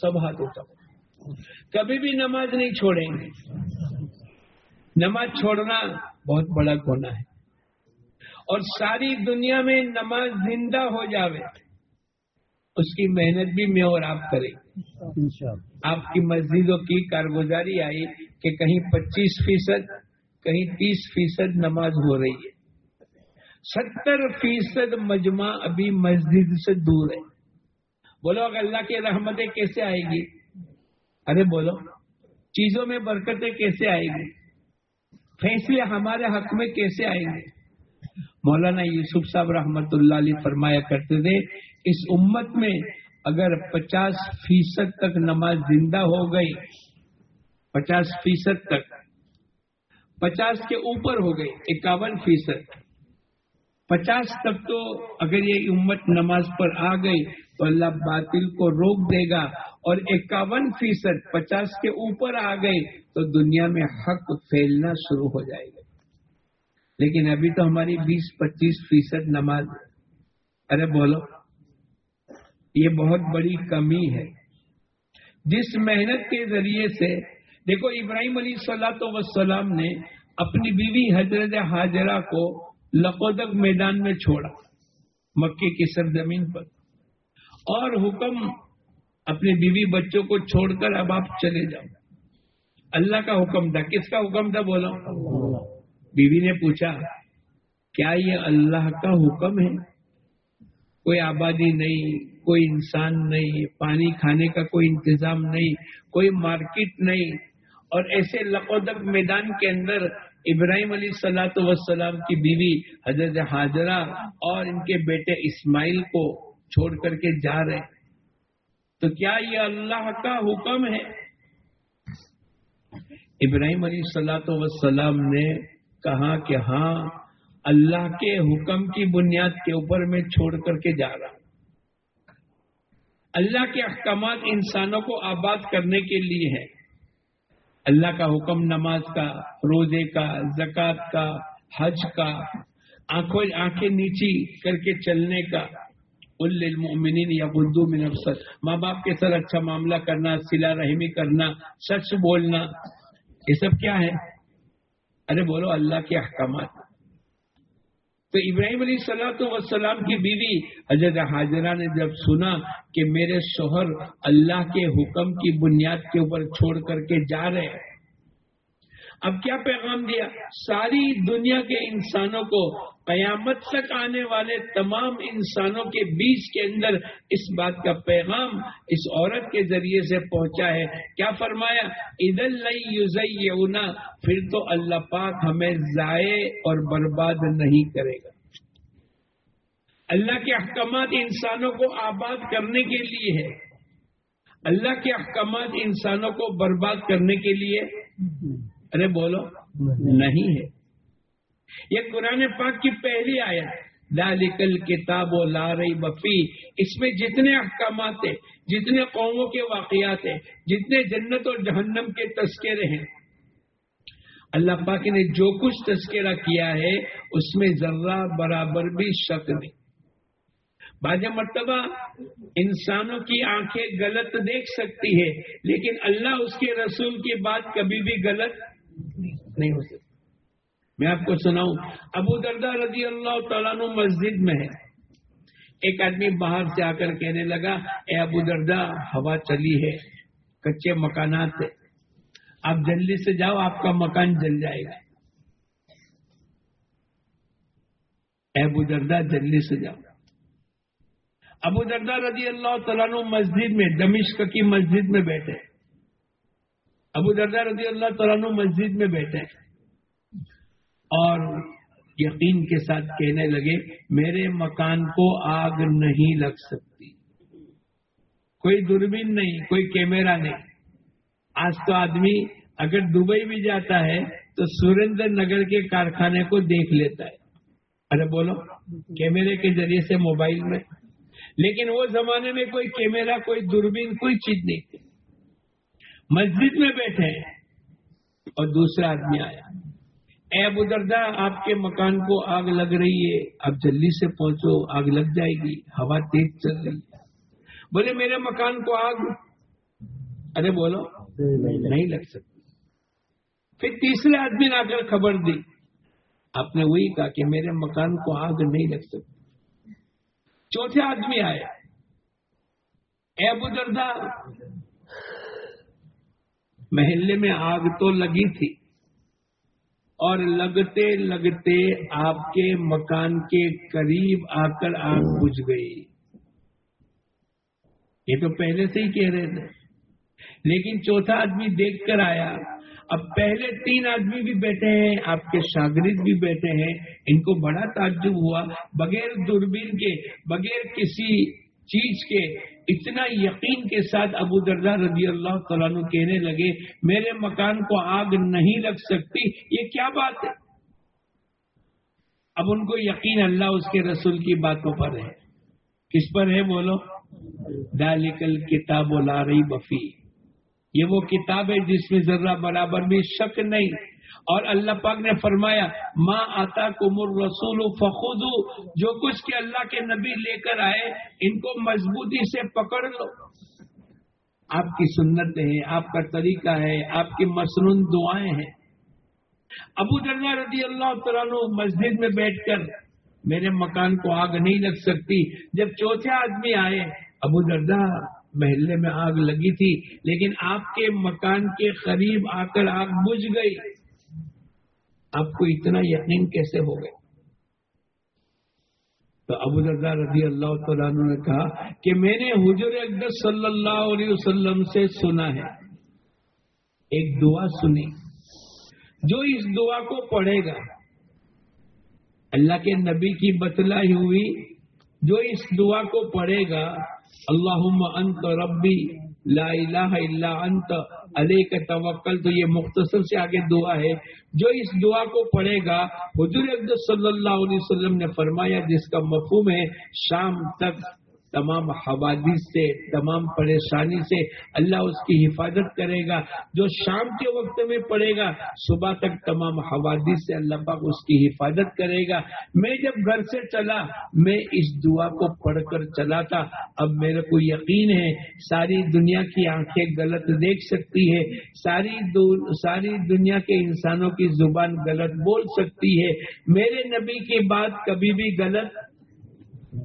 سب ہاتھوں تک۔ کبھی بھی نماز نہیں چھوڑیں گے۔ نماز چھوڑنا بہت بڑا گناہ ہے۔ اور ساری دنیا میں نماز زندہ ہو جاوے اس کی محنت بھی میں اور آپ کریں۔ آپ کی مسجدوں کی کارگزاری آئی کہ کہیں پچیس فیصد کہیں تیس فیصد نماز ہو رہی ہے۔ ستر فیصد مجمع ابھی مسجد سے دور ہے۔ بولو اگر اللہ کی رحمتیں کیسے آئے گی؟ ارے بولو چیزوں میں برکتیں کیسے آئے گی؟ فیصلے ہمارے حق میں کیسے آئیں گے؟ مولانا یوسف صاحب رحمت اللہ علیہ فرمایا کرتے تھے، اس امت میں اگر پچاس فیصد تک نماز زندہ ہو گئی، پچاس فیصد تک، پچاس کے اوپر ہو گئی، اکاون فیصد، پچاس تک تو اگر یہ امت نماز پر آ گئی تو اللہ باطل کو روک دے گا اور اکاون فیصد، پچاس کے اوپر آ گئے تو دنیا میں حق پھیلنا شروع ہو جائے گا۔ لیکن ابھی تو ہماری بیس پچیس فیصد نماز ارے بولو، یہ بہت بڑی کمی ہے۔ جس محنت کے ذریعے سے، دیکھو، ابراہیم علی صلاح وسلام نے اپنی بیوی حضرت حاجرہ کو لقودک میدان میں چھوڑا، مکے کی سرزمین پر۔ اور حکم اپنی بیوی بچوں کو چھوڑ کر اب آپ چلے جاؤ۔ اللہ کا حکم تھا۔ کس کا حکم تھا؟ بولو بیوی نے پوچھا، کیا یہ اللہ کا حکم ہے؟ کوئی آبادی نہیں، کوئی انسان نہیں، پانی کھانے کا کوئی انتظام نہیں، کوئی مارکیٹ نہیں۔ اور ایسے لقودک میدان کے اندر ابراہیم علی صلاحت وسلام کی بیوی حضرت حاجرہ اور ان کے بیٹے اسماعیل کو چھوڑ کر کے جا رہے تو کیا یہ اللہ کا حکم ہے؟ ابراہیم علی صلاحت وسلام نے کہا کہ ہاں اللہ کے حکم کی بنیاد کے اوپر میں چھوڑ کر کے جا رہا ہوں۔ اللہ کے احکامات انسانوں کو آباد کرنے کے لیے ہے اللہ کا حکم نماز کا، روزے کا، زکوٰۃ کا، حج کا، آنکھوں، آنکھیں نیچی کر کے چلنے کا۔ المؤمنین یا اردو میں نفسر ماں باپ کے ساتھ اچھا معاملہ کرنا سلا رحمی کرنا، سچ بولنا، یہ سب کیا ہے؟ ارے بولو، اللہ کے احکامات۔ تو ابراہیم علیہ السلام وسلام کی بیوی حضرت حاضرہ نے جب سنا کہ میرے شوہر اللہ کے حکم کی بنیاد کے اوپر چھوڑ کر کے جا رہے ہیں اب کیا پیغام دیا؟ ساری دنیا کے انسانوں کو قیامت تک آنے والے تمام انسانوں کے بیچ کے اندر اس بات کا پیغام اس عورت کے ذریعے سے پہنچا ہے۔ کیا فرمایا؟ عید اللہ پھر تو اللہ پاک ہمیں ضائع اور برباد نہیں کرے گا۔ اللہ کے احکامات انسانوں کو آباد کرنے کے لیے ہے۔ اللہ کے احکامات انسانوں کو برباد کرنے کے لیے۔ ارے بولو، نہیں ہے۔ یہ قرآن پاک کی پہلی آیت۔ لالکل کتاب و لارئی بفی اس میں جتنے احکامات ہیں، جتنے قوموں کے واقعات ہیں، جتنے جنت اور جہنم کے تذکرے ہیں، اللہ پاک نے جو کچھ تذکرہ کیا ہے، اس میں ذرہ برابر بھی شک نہیں۔ بعض مرتبہ انسانوں کی آنکھیں غلط دیکھ سکتی ہے، لیکن اللہ اس کے رسول کی بات کبھی بھی غلط نہیں ہو سکتی میں آپ کو سناؤں، ابو دردا رضی اللہ تعالیٰ مسجد میں ہے۔ ایک آدمی باہر سے آ کر کہنے لگا، اے ابو دردا ہوا چلی ہے، کچے مکانات سے آپ جلدی سے جاؤ، آپ کا مکان جل جائے گا۔ اے ابو دردا جلدی سے جاؤ۔ ابو دردا رضی اللہ تعالیٰ مسجد میں، دمشق کی مسجد میں بیٹھے۔ ابو دردا رضی اللہ تعالیٰ مسجد میں بیٹھے اور یقین کے ساتھ کہنے لگے، میرے مکان کو آگ نہیں لگ سکتی۔ کوئی دوربین نہیں، کوئی کیمرہ نہیں۔ آج تو آدمی اگر دبئی بھی جاتا ہے تو سریندر نگر کے کارخانے کو دیکھ لیتا ہے۔ ارے بولو کیمرے کے ذریعے سے موبائل میں۔ لیکن وہ زمانے میں کوئی کیمرہ کوئی دوربین، کوئی چیز نہیں۔ تھی مسجد میں بیٹھے اور دوسرا آدمی آیا۔ اے ابو دردا آپ کے مکان کو آگ لگ رہی ہے۔ اب جلدی سے پہنچو، آگ لگ جائے گی، ہوا تیز چل رہی ہے۔ بولے، میرے مکان کو آگ۔ ارے، بولو، نہیں لگ سکتی۔ پھر تیسرے آدمی نے آ کر خبر دی۔ آپ نے وہی کہا کہ میرے مکان کو آگ نہیں لگ سکتی۔ چوتھے آدمی آئے۔ اے ابو دردا محلے میں آگ تو لگی تھی اور لگتے لگتے آپ کے مکان کے قریب آ کر آگ بجھ گئی۔ یہ تو پہلے سے ہی کہہ رہے تھے۔ لیکن چوتھا آدمی دیکھ کر آیا۔ اب پہلے تین آدمی بھی بیٹھے ہیں، آپ کے شاگرد بھی بیٹھے ہیں۔ ان کو بڑا تعجب ہوا۔ بغیر دوربین کے، بغیر کسی چیز کے اتنا یقین کے ساتھ ابو دردا رضی اللہ تعالیٰ کہنے لگے، میرے مکان کو آگ نہیں لگ سکتی، یہ کیا بات ہے؟ اب ان کو یقین اللہ اس کے رسول کی باتوں پر ہے۔ کس پر ہے بولو؟ دالکل کتاب و لاری بفی یہ وہ کتاب ہے جس میں ذرہ برابر بھی شک نہیں۔ اور اللہ پاک نے فرمایا ماں آتا کمر رسول فخود جو کچھ کے اللہ کے نبی لے کر آئے، ان کو مضبوطی سے پکڑ لو۔ آپ کی سنت ہے آپ کا طریقہ ہے، آپ کی مصنون دعائیں ہیں۔ ابو درنا رضی اللہ تعالیٰ مسجد میں بیٹھ کر میرے مکان کو آگ نہیں لگ سکتی۔ جب چوتھے آدمی آئے، ابو دردا محلے میں آگ لگی تھی، لیکن آپ کے مکان کے قریب آ کر آگ بجھ گئی۔ آپ کو اتنا یقین کیسے ہو گئے تو ابو دردا رضی اللہ تعالیٰ نے کہا کہ میں نے حضور اقدس صلی اللہ علیہ وسلم سے سنا ہے، ایک دعا سنی۔ جو اس دعا کو پڑھے گا، اللہ کے نبی کی بتلائی ہوئی جو اس دعا کو پڑھے گا اللہ انت ربی لا الہ الا انت علیہ کا توکل، تو یہ مختصر سے آگے دعا ہے۔ جو اس دعا کو پڑھے گا، حضور صلی اللہ علیہ وسلم نے فرمایا، جس کا مفہوم ہے، شام تک تمام حوادث سے، تمام پریشانی سے اللہ اس کی حفاظت کرے گا، جو شام کے وقت میں پڑے گا، صبح تک تمام حوادث سے اللہ پاک اس کی حفاظت کرے گا۔ میں جب گھر سے چلا، میں اس دعا کو پڑھ کر چلا تھا۔ اب میرے کو یقین ہے، ساری دنیا کی آنکھیں غلط دیکھ سکتی ہے۔ ساری ساری دنیا کے انسانوں کی زبان غلط بول سکتی ہے۔ میرے نبی کی بات کبھی بھی غلط،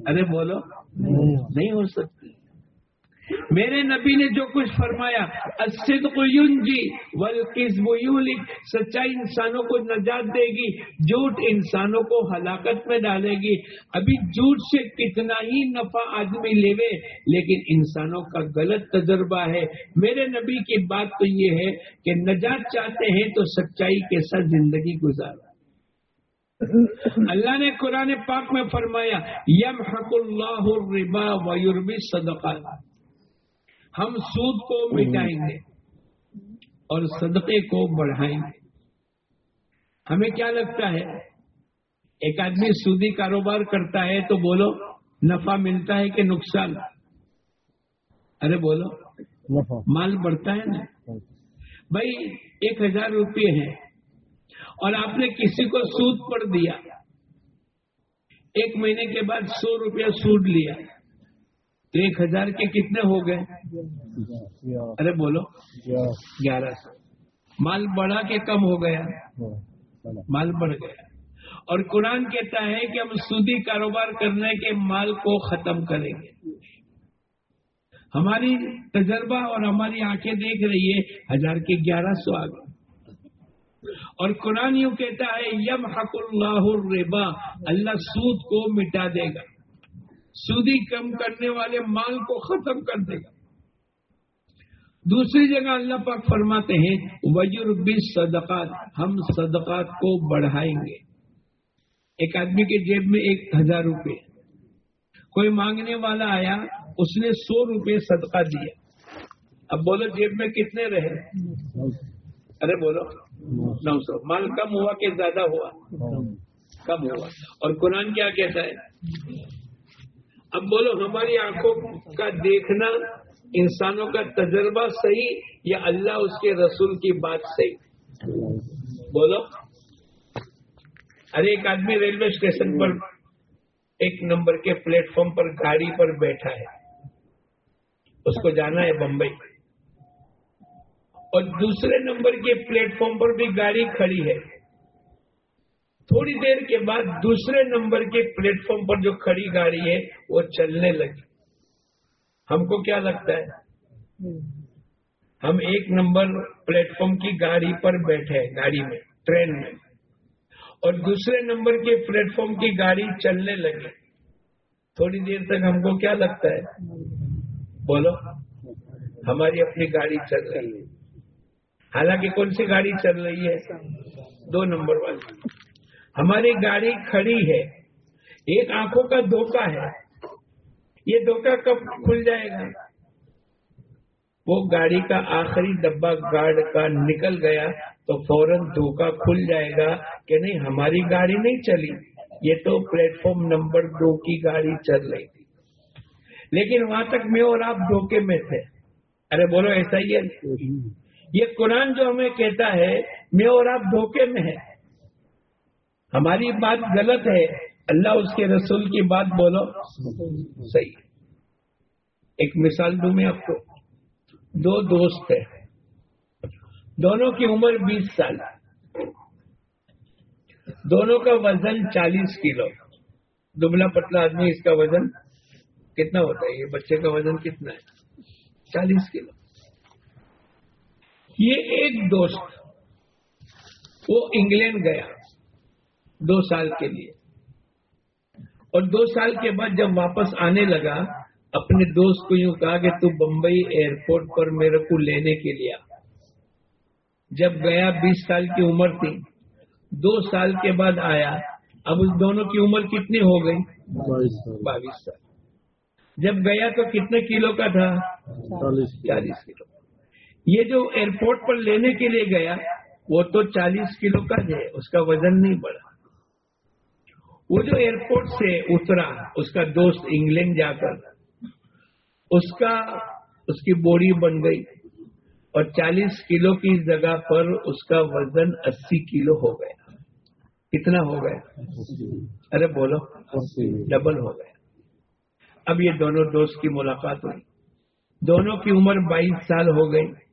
ارے بولو۔ نہیں ہو سکتی۔ میرے نبی نے جو کچھ فرمایا سچائی انسانوں کو نجات دے گی، جھوٹ انسانوں کو ہلاکت میں ڈالے گی۔ ابھی جھوٹ سے کتنا ہی نفع آدمی لے لیکن انسانوں کا غلط تجربہ ہے۔ میرے نبی کی بات تو یہ ہے کہ نجات چاہتے ہیں تو سچائی کے ساتھ زندگی گزارا اللہ نے قرآن پاک میں فرمایا یم حق اللہ ربا ویوربی صدقہ ہم سود کو مٹائیں گے اور صدقے کو بڑھائیں گے۔ ہمیں کیا لگتا ہے؟ ایک آدمی سودی کاروبار کرتا ہے تو بولو نفع ملتا ہے کہ نقصان؟ ارے بولو مال بڑھتا ہے نا؟ بھائی ایک ہزار روپے ہیں۔ اور آپ نے کسی کو سود پر دیا۔ ایک مہینے کے بعد سو روپیہ سود لیا۔ تو ایک ہزار کے کتنے ہو گئے؟ ارے بولو۔ گیارہ سو۔ مال بڑھا کے کم ہو گیا۔ مال بڑھ گیا۔ اور قرآن کہتا ہے کہ ہم سودی کاروبار کرنے کے مال کو ختم کریں گے۔ ہماری تجربہ اور ہماری آنکھیں دیکھ رہی ہے، ہزار کے گیارہ سو آ گئے۔ اور قرآن یوں کہتا ہے یم حق اللہ الربا. اللہ سود کو مٹا دے گا۔ سودی کم کرنے والے مال کو ختم کر دے گا۔ دوسری جگہ اللہ پاک فرماتے ہیں وجربی صدقات ہم صدقات کو بڑھائیں گے۔ ایک آدمی کے جیب میں ایک ہزار روپے۔ کوئی مانگنے والا آیا، اس نے سو روپے صدقہ دیا۔ اب بولو جیب میں کتنے رہے؟ ارے بولو۔ نو سو مال کم ہوا کہ زیادہ ہوا؟ کم ہوا۔ اور قرآن کیا کہتا ہے؟ اب بولو ہماری آنکھوں کا دیکھنا انسانوں کا تجربہ صحیح یا اللہ اس کے رسول کی بات صحیح؟ بولو۔ ارے ایک آدمی ریلوے اسٹیشن پر ایک نمبر کے پلیٹ فارم پر گاڑی پر بیٹھا ہے۔ اس کو جانا ہے بمبئی۔ اور دوسرے نمبر کے پلیٹ فارم پر بھی گاڑی کھڑی ہے۔ تھوڑی دیر کے بعد دوسرے نمبر کے پلیٹ فارم پر جو کھڑی گاڑی ہے، وہ چلنے لگی۔ ہم کو کیا لگتا ہے؟ ہم ایک نمبر پلیٹ فارم کی گاڑی پر بیٹھے گاڑی میں، ٹرین میں۔ اور دوسرے نمبر کے پلیٹ فارم کی گاڑی چلنے لگی۔ تھوڑی دیر تک ہم کو کیا لگتا ہے؟ بولو، ہماری اپنی گاڑی چل رہی ہے۔ حالانکہ کون سی گاڑی چل رہی ہے؟ دو نمبر والی۔ ہماری گاڑی کھڑی ہے۔ ایک آنکھوں کا دھوکہ ہے۔ یہ دھوکہ کب کھل جائے گا؟ وہ گاڑی کا آخری ڈبا گارڈ کا نکل گیا تو فوراً دھوکہ کھل جائے گا کہ نہیں، ہماری گاڑی نہیں چلی۔ یہ تو پلیٹ فارم نمبر دو کی گاڑی چل رہی تھی۔ لیکن وہاں تک میں اور آپ دھوکے میں تھے۔ ارے بولو، ایسا ہی ہے؟ یہ قرآن جو ہمیں کہتا ہے، میں اور آپ دھوکے میں ہیں۔ ہماری بات غلط ہے۔ اللہ اس کے رسول کی بات بولو۔ صحیح۔ ایک مثال دوں میں آپ کو۔ دو دوست ہیں۔ دونوں کی عمر بیس سال۔ دونوں کا وزن چالیس کلو۔ دبلا پتلا آدمی اس کا وزن کتنا ہوتا ہے؟ یہ بچے کا وزن کتنا ہے؟ چالیس کلو۔ یہ ایک دوست وہ انگلینڈ گیا دو سال کے لیے۔ اور دو سال کے بعد جب واپس آنے لگا اپنے دوست کو یوں کہا کہ تو بمبئی ایئرپورٹ پر میرے کو لینے کے لیے جب گیا بیس سال کی عمر تھی۔ دو سال کے بعد آیا۔ اب اس دونوں کی عمر کتنی ہو گئی؟ بائیس سال۔ جب گیا تو کتنے کلو کا تھا؟ چالیس کلو۔ یہ جو ایئرپورٹ پر لینے کے لیے گیا، وہ تو چالیس کلو کا ہے، اس کا وزن نہیں بڑھا۔ وہ جو ایئرپورٹ سے اترا، اس کا دوست انگلینڈ جا کر، اس کا، اس کی بوڑی بن گئی اور چالیس کلو کی جگہ پر اس کا وزن اسی کلو ہو گیا۔ کتنا ہو گیا؟ ارے بولو، ڈبل ہو گیا۔ اب یہ دونوں دوست کی ملاقات ہوئی۔ دونوں کی عمر بائیس سال ہو گئی۔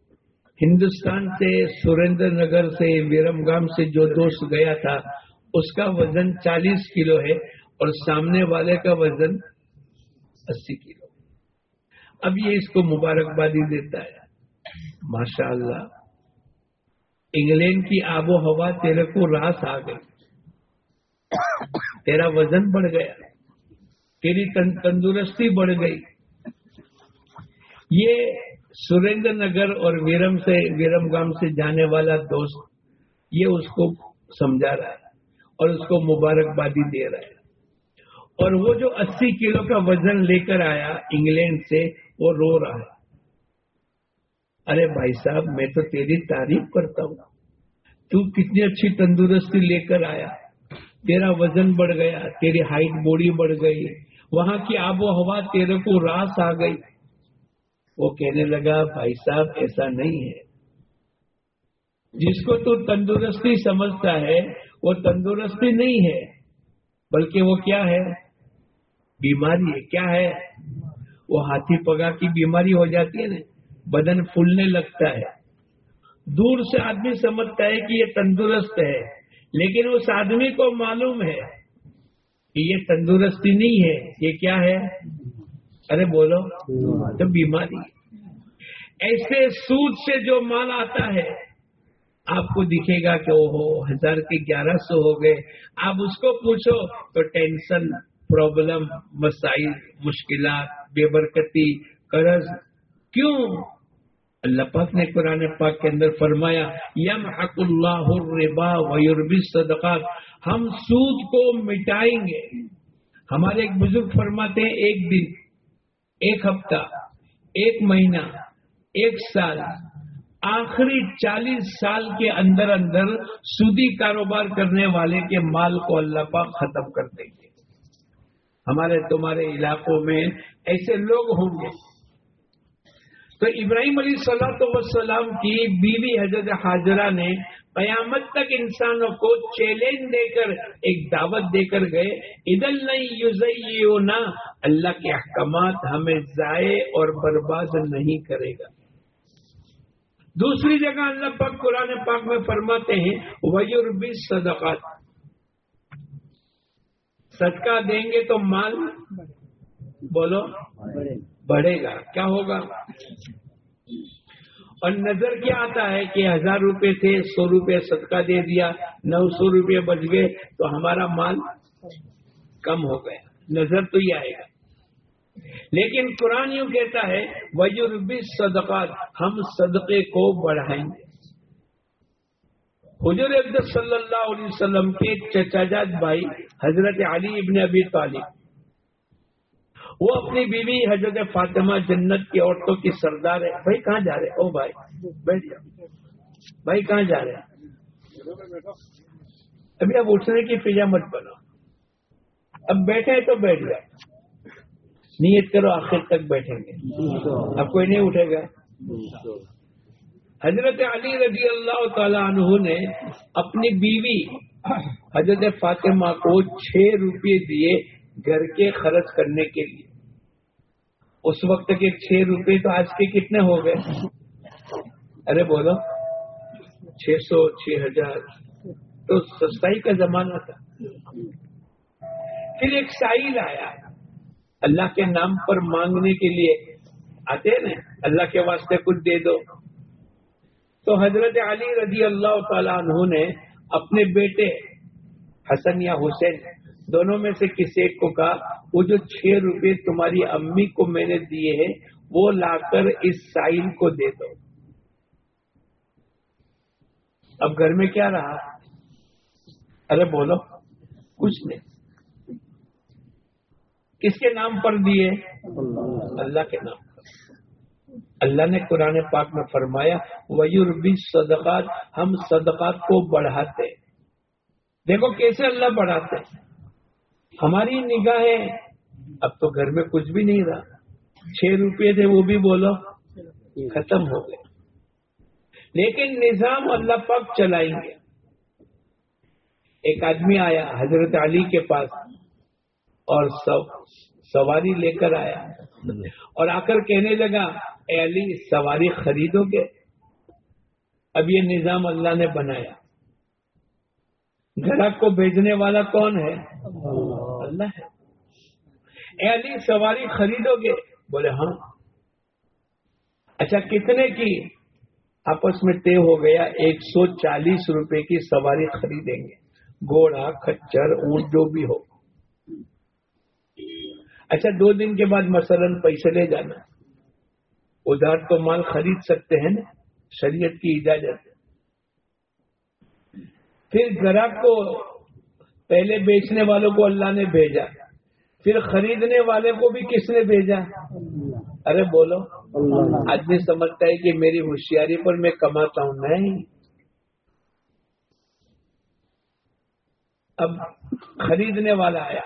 ہندوستان سے سریندر نگر سے ویرم گام سے جو دوست گیا تھا، اس کا وزن چالیس کلو ہے اور سامنے والے کا وزن اسی کلو اب یہ اس کو مبارکبادی دیتا ہے۔ ماشاء اللہ انگلینڈ کی آب و ہوا تیرے کو راس آ گئی۔ تیرا وزن بڑھ گیا۔ تیری تندرستی بڑھ گئی۔ یہ سریندر نگر اور ویرم سے، ویرم گام سے جانے والا دوست یہ اس کو سمجھا رہا ہے اور اس کو مبارکبادی دے رہا ہے۔ اور وہ جو اسی کلو کا وزن لے کر آیا انگلینڈ سے، وہ رو رہا ہے۔ ارے بھائی صاحب، میں تو تیری تعریف کرتا ہوں۔ تو کتنی اچھی تندرستی لے کر آیا۔ تیرا وزن بڑھ گیا، تیری ہائٹ بوڑی بڑھ گئی۔ وہاں کی آب و ہوا تیرے کو راس آ گئی۔ وہ کہنے لگا، بھائی صاحب، ایسا نہیں ہے۔ جس کو تو تندرستی سمجھتا ہے، وہ تندرستی نہیں ہے، بلکہ وہ کیا ہے؟ بیماری ہے۔ کیا ہے؟ وہ ہاتھی پگا کی بیماری ہو جاتی ہے نا، بدن پھولنے لگتا ہے۔ دور سے آدمی سمجھتا ہے کہ یہ تندرست ہے، لیکن اس آدمی کو معلوم ہے کہ یہ تندرستی نہیں ہے، یہ کیا ہے؟ ارے بولو تو بیماری۔ ایسے سود سے جو مال آتا ہے آپ کو دکھے گا کہ وہ ہزار کے گیارہ سو ہو گئے۔ آپ اس کو پوچھو تو ٹینشن پرابلم مسائل مشکلات بے برکتی قرض۔ کیوں؟ اللہ پاک نے قرآن پاک کے اندر فرمایا یم حق اللہ الربا ویوربی صدقات ہم سود کو مٹائیں گے۔ ہمارے ایک بزرگ فرماتے ہیں ایک دن ایک ہفتہ، ایک مہینہ، ایک سال، آخری چالیس سال کے اندر اندر سودی کاروبار کرنے والے کے مال کو اللہ پاک ختم کر دیں گے۔ ہمارے، تمہارے علاقوں میں ایسے لوگ ہوں گے۔ تو ابراہیم علی صلاح وسلام کی بیوی حضرت حاضرہ نے قیامت تک انسانوں کو چیلنج دے کر، ایک دعوت دے کر گئے۔ ادل نہیں یوز نہ اللہ کے احکامات ہمیں ضائع اور برباد نہیں کرے گا۔ دوسری جگہ اللہ پاک قرآن پاک میں فرماتے ہیں ویوربی صدقات صدقہ دیں گے تو مال بولو، بڑھے گا۔ کیا ہوگا؟ اور نظر کیا آتا ہے کہ ہزار روپے تھے، سو روپے صدقہ دے دیا، نو سو روپے بچ گئے تو ہمارا مال کم ہو گیا۔ نظر تو یہ آئے گا۔ لیکن قرآن یوں کہتا ہے وجربی صدقات ہم صدقے کو بڑھائیں گے۔ حضور عبد صلی اللہ علیہ وسلم کے چچا جاد بھائی، حضرت علی ابن ابی طالب وہ اپنی بیوی حضرت فاطمہ جنت کی عورتوں کی سردار ہے۔ بھائی کہاں جا رہے؟ او بھائی، بیٹھ جاؤ۔ بھائی کہاں جا رہے؟ ابھی اب اٹھنے کی فضا مت بنو اب بیٹھے تو بیٹھ گئے نیت کرو آخر تک بیٹھیں گے۔ اب کوئی نہیں اٹھے گا۔ حضرت علی رضی اللہ تعالی عنہ نے اپنی بیوی حضرت فاطمہ کو چھ روپے دیے گھر کے خرچ کرنے کے لیے۔ اس وقت کے چھ روپے تو آج کے کتنے ہو گئے؟ ارے بولو، چھ سو چھ ہزار۔ تو سستائی کا زمانہ تھا۔ پھر ایک سائل آیا۔ اللہ کے نام پر مانگنے کے لیے آتے نا؟ اللہ کے واسطے کچھ دے دو۔ تو حضرت علی رضی اللہ تعالیٰ عنہ نے اپنے بیٹے حسن یا حسین دونوں میں سے کسی ایک کو کہا، وہ جو چھ روپے تمہاری امی کو میں نے دیے ہیں، وہ لا کر اس سائل کو دے دو۔ اب گھر میں کیا رہا؟ ارے بولو، کچھ نہیں۔ کس کے نام پر دیے؟ اللہ کے نام پر۔ اللہ نے قرآن پاک میں فرمایا ویور صدقات ہم صدقات کو بڑھاتے۔ دیکھو کیسے اللہ بڑھاتے۔ ہیں ہماری نگاہیں، اب تو گھر میں کچھ بھی نہیں رہا۔ چھ روپے تھے، وہ بھی بولو، ختم ہو گئے۔ لیکن نظام اللہ پاک چلائیں گے۔ ایک آدمی آیا، حضرت علی کے پاس، اور سب سواری لے کر آیا۔ اور آ کر کہنے لگا، اے علی، سواری خریدو گے۔ اب یہ نظام اللہ نے بنایا۔ گھرک کو بھیجنے والا کون ہے؟ اللہ۔ ہے۔ اے علی سواری خریدو گے؟ بولے ہاں۔ اچھا کتنے کی؟ آپس میں طے ہو گیا ایک سو چالیس روپے کی سواری خریدیں گے۔ گھوڑا کچر اونٹ جو بھی ہو۔ اچھا دو دن کے بعد مثلا پیسے لے جانا۔ ادھار تو مال خرید سکتے ہیں نا؟ شریعت کی اجازت۔ پھر گراہک کو پہلے بیچنے والوں کو اللہ نے بھیجا پھر خریدنے والے کو بھی کس نے بھیجا؟ ارے بولو آدمی سمجھتا ہے کہ میری ہوشیاری پر میں کماتا ہوں نہیں۔ اب خریدنے والا آیا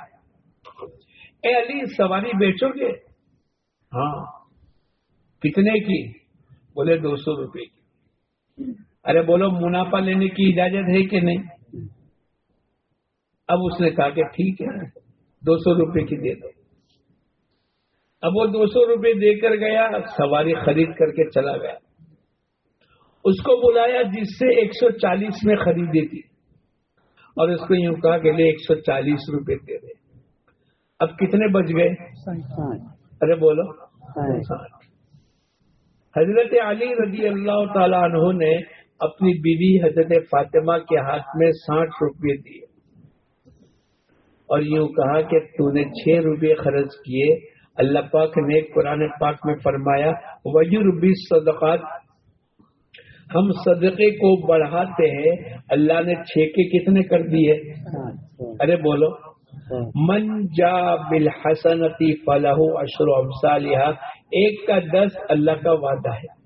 اے علی سواری بیچو گے؟ ہاں۔ کتنے کی؟ بولے دو سو روپے کی۔ ارے بولو منافع لینے کی اجازت ہے کہ نہیں؟ اب اس نے کہا کہ ٹھیک ہے دو سو روپے کی دے دو۔ اب وہ دو سو روپے دے کر گیا سواری خرید کر کے چلا گیا۔ اس کو بلایا جس سے ایک سو چالیس میں خریدی تھی۔ اور اس کو یوں کہا کہ لے ایک سو چالیس روپے دے دے۔ اب کتنے بج گئے؟ ارے بولو۔ حضرت علی رضی اللہ تعالی عنہ نے اپنی بیوی حضرت فاطمہ کے ہاتھ میں ساٹھ روپے دیے اور یوں کہا کہ تو نے چھ روپے خرچ کیے۔ اللہ پاک نے قرآن پاک میں فرمایا، وجر بھی صدقات ہم صدقے کو بڑھاتے ہیں۔ اللہ نے چھ کے کتنے کر دیے؟ ارے بولو۔ من جا بالحسنتی فلاح اشر امسالیہ ایک کا دس اللہ کا وعدہ ہے۔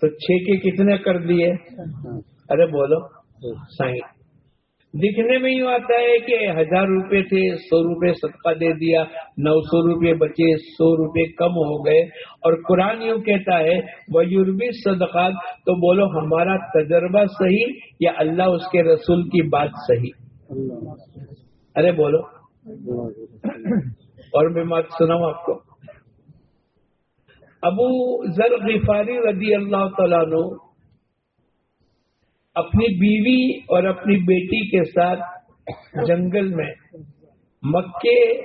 تو چھ کے کتنے کر دیے؟ ارے بولو سائن۔ دکھنے میں یوں آتا ہے کہ ہزار روپے تھے سو روپے صدقہ دے دیا نو سو روپے بچے سو روپے کم ہو گئے۔ اور قرآن یوں کہتا ہے وہ یوربی صدقات تو بولو ہمارا تجربہ صحیح یا اللہ اس کے رسول کی بات صحیح؟ ارے بولو۔ اور میں بات سناؤں آپ کو۔ ابو ذر غفاری رضی اللہ تعالیٰ نو اپنی بیوی اور اپنی بیٹی کے ساتھ جنگل میں مکے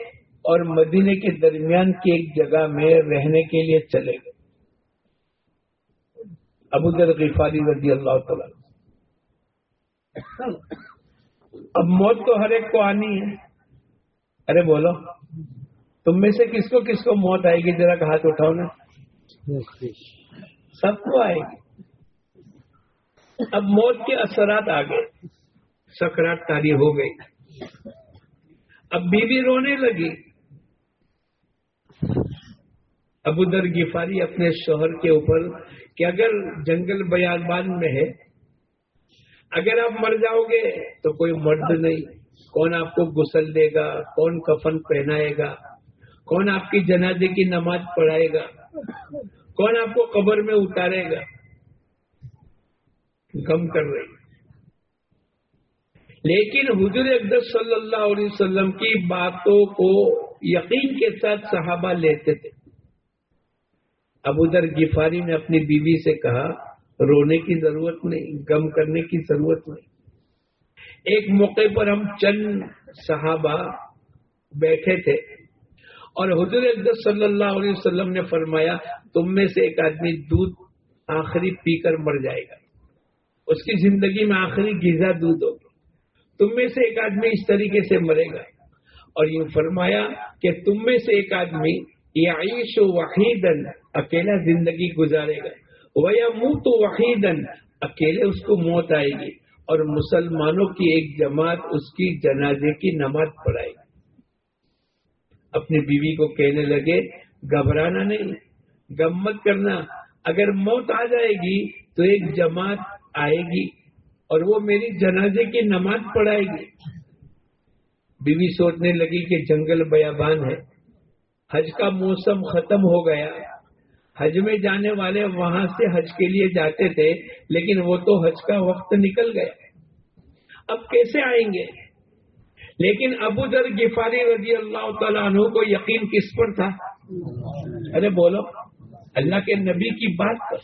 اور مدینے کے درمیان کی ایک جگہ میں رہنے کے لیے چلے گئے۔ ابو ذر غفاری رضی اللہ تعالیٰ اب موت تو ہر ایک کو آنی ہے۔ ارے بولو، تم میں سے کس کو کس کو موت آئے گی؟ ذرا ہاتھ اٹھاؤ نا۔ سب کو آئے۔ گی اب موت کے اثرات آ گئے۔ سکرات تاری ہو گئی۔ اب بیوی رونے لگی۔ ابو در گفاری اپنے شوہر کے اوپر کہ اگر جنگل بیابان میں ہے، اگر آپ مر جاؤ گے تو کوئی مرد نہیں۔ کون آپ کو غسل دے گا؟ کون کفن پہنائے گا؟ کون آپ کی جنازے کی نماز پڑھائے گا؟ کون آپ کو قبر میں اتارے گا؟ غم کر رہی۔ لیکن حضور اقدس صلی اللہ علیہ وسلم کی باتوں کو یقین کے ساتھ صحابہ لیتے تھے۔ ابو ذر غفاری نے اپنی بیوی سے کہا، رونے کی ضرورت نہیں، غم کرنے کی ضرورت نہیں۔ ایک موقع پر ہم چند صحابہ بیٹھے تھے۔ اور حضور اقدس صلی اللہ علیہ وسلم نے فرمایا، تم میں سے ایک آدمی دودھ آخری پی کر مر جائے گا۔ اس کی زندگی میں آخری غذا دودھ ہوگی۔ تم میں سے ایک آدمی اس طریقے سے مرے گا۔ اور یوں فرمایا کہ تم میں سے ایک آدمی عیش و وحیدن اکیلا زندگی گزارے گا۔ وہ یا منہ تو وحیدن اکیلے اس کو موت آئے گی۔ اور مسلمانوں کی ایک جماعت اس کی جنازے کی نماز پڑھائے گی۔ اپنی بیوی کو کہنے لگے، گھبرانا نہیں گمت کرنا۔ اگر موت آ جائے گی تو ایک جماعت آئے گی اور وہ میری جنازے کی نماز پڑھائے گی۔ بیوی سوچنے لگی کہ جنگل بیابان ہے۔ حج کا موسم ختم ہو گیا۔ حج میں جانے والے وہاں سے حج کے لیے جاتے تھے، لیکن وہ تو حج کا وقت نکل گیا۔ اب کیسے آئیں گے؟ لیکن ابو ذر غفاری رضی اللہ تعالیٰ عنہ کو یقین کس پر تھا؟ ارے بولو، اللہ کے نبی کی بات پر۔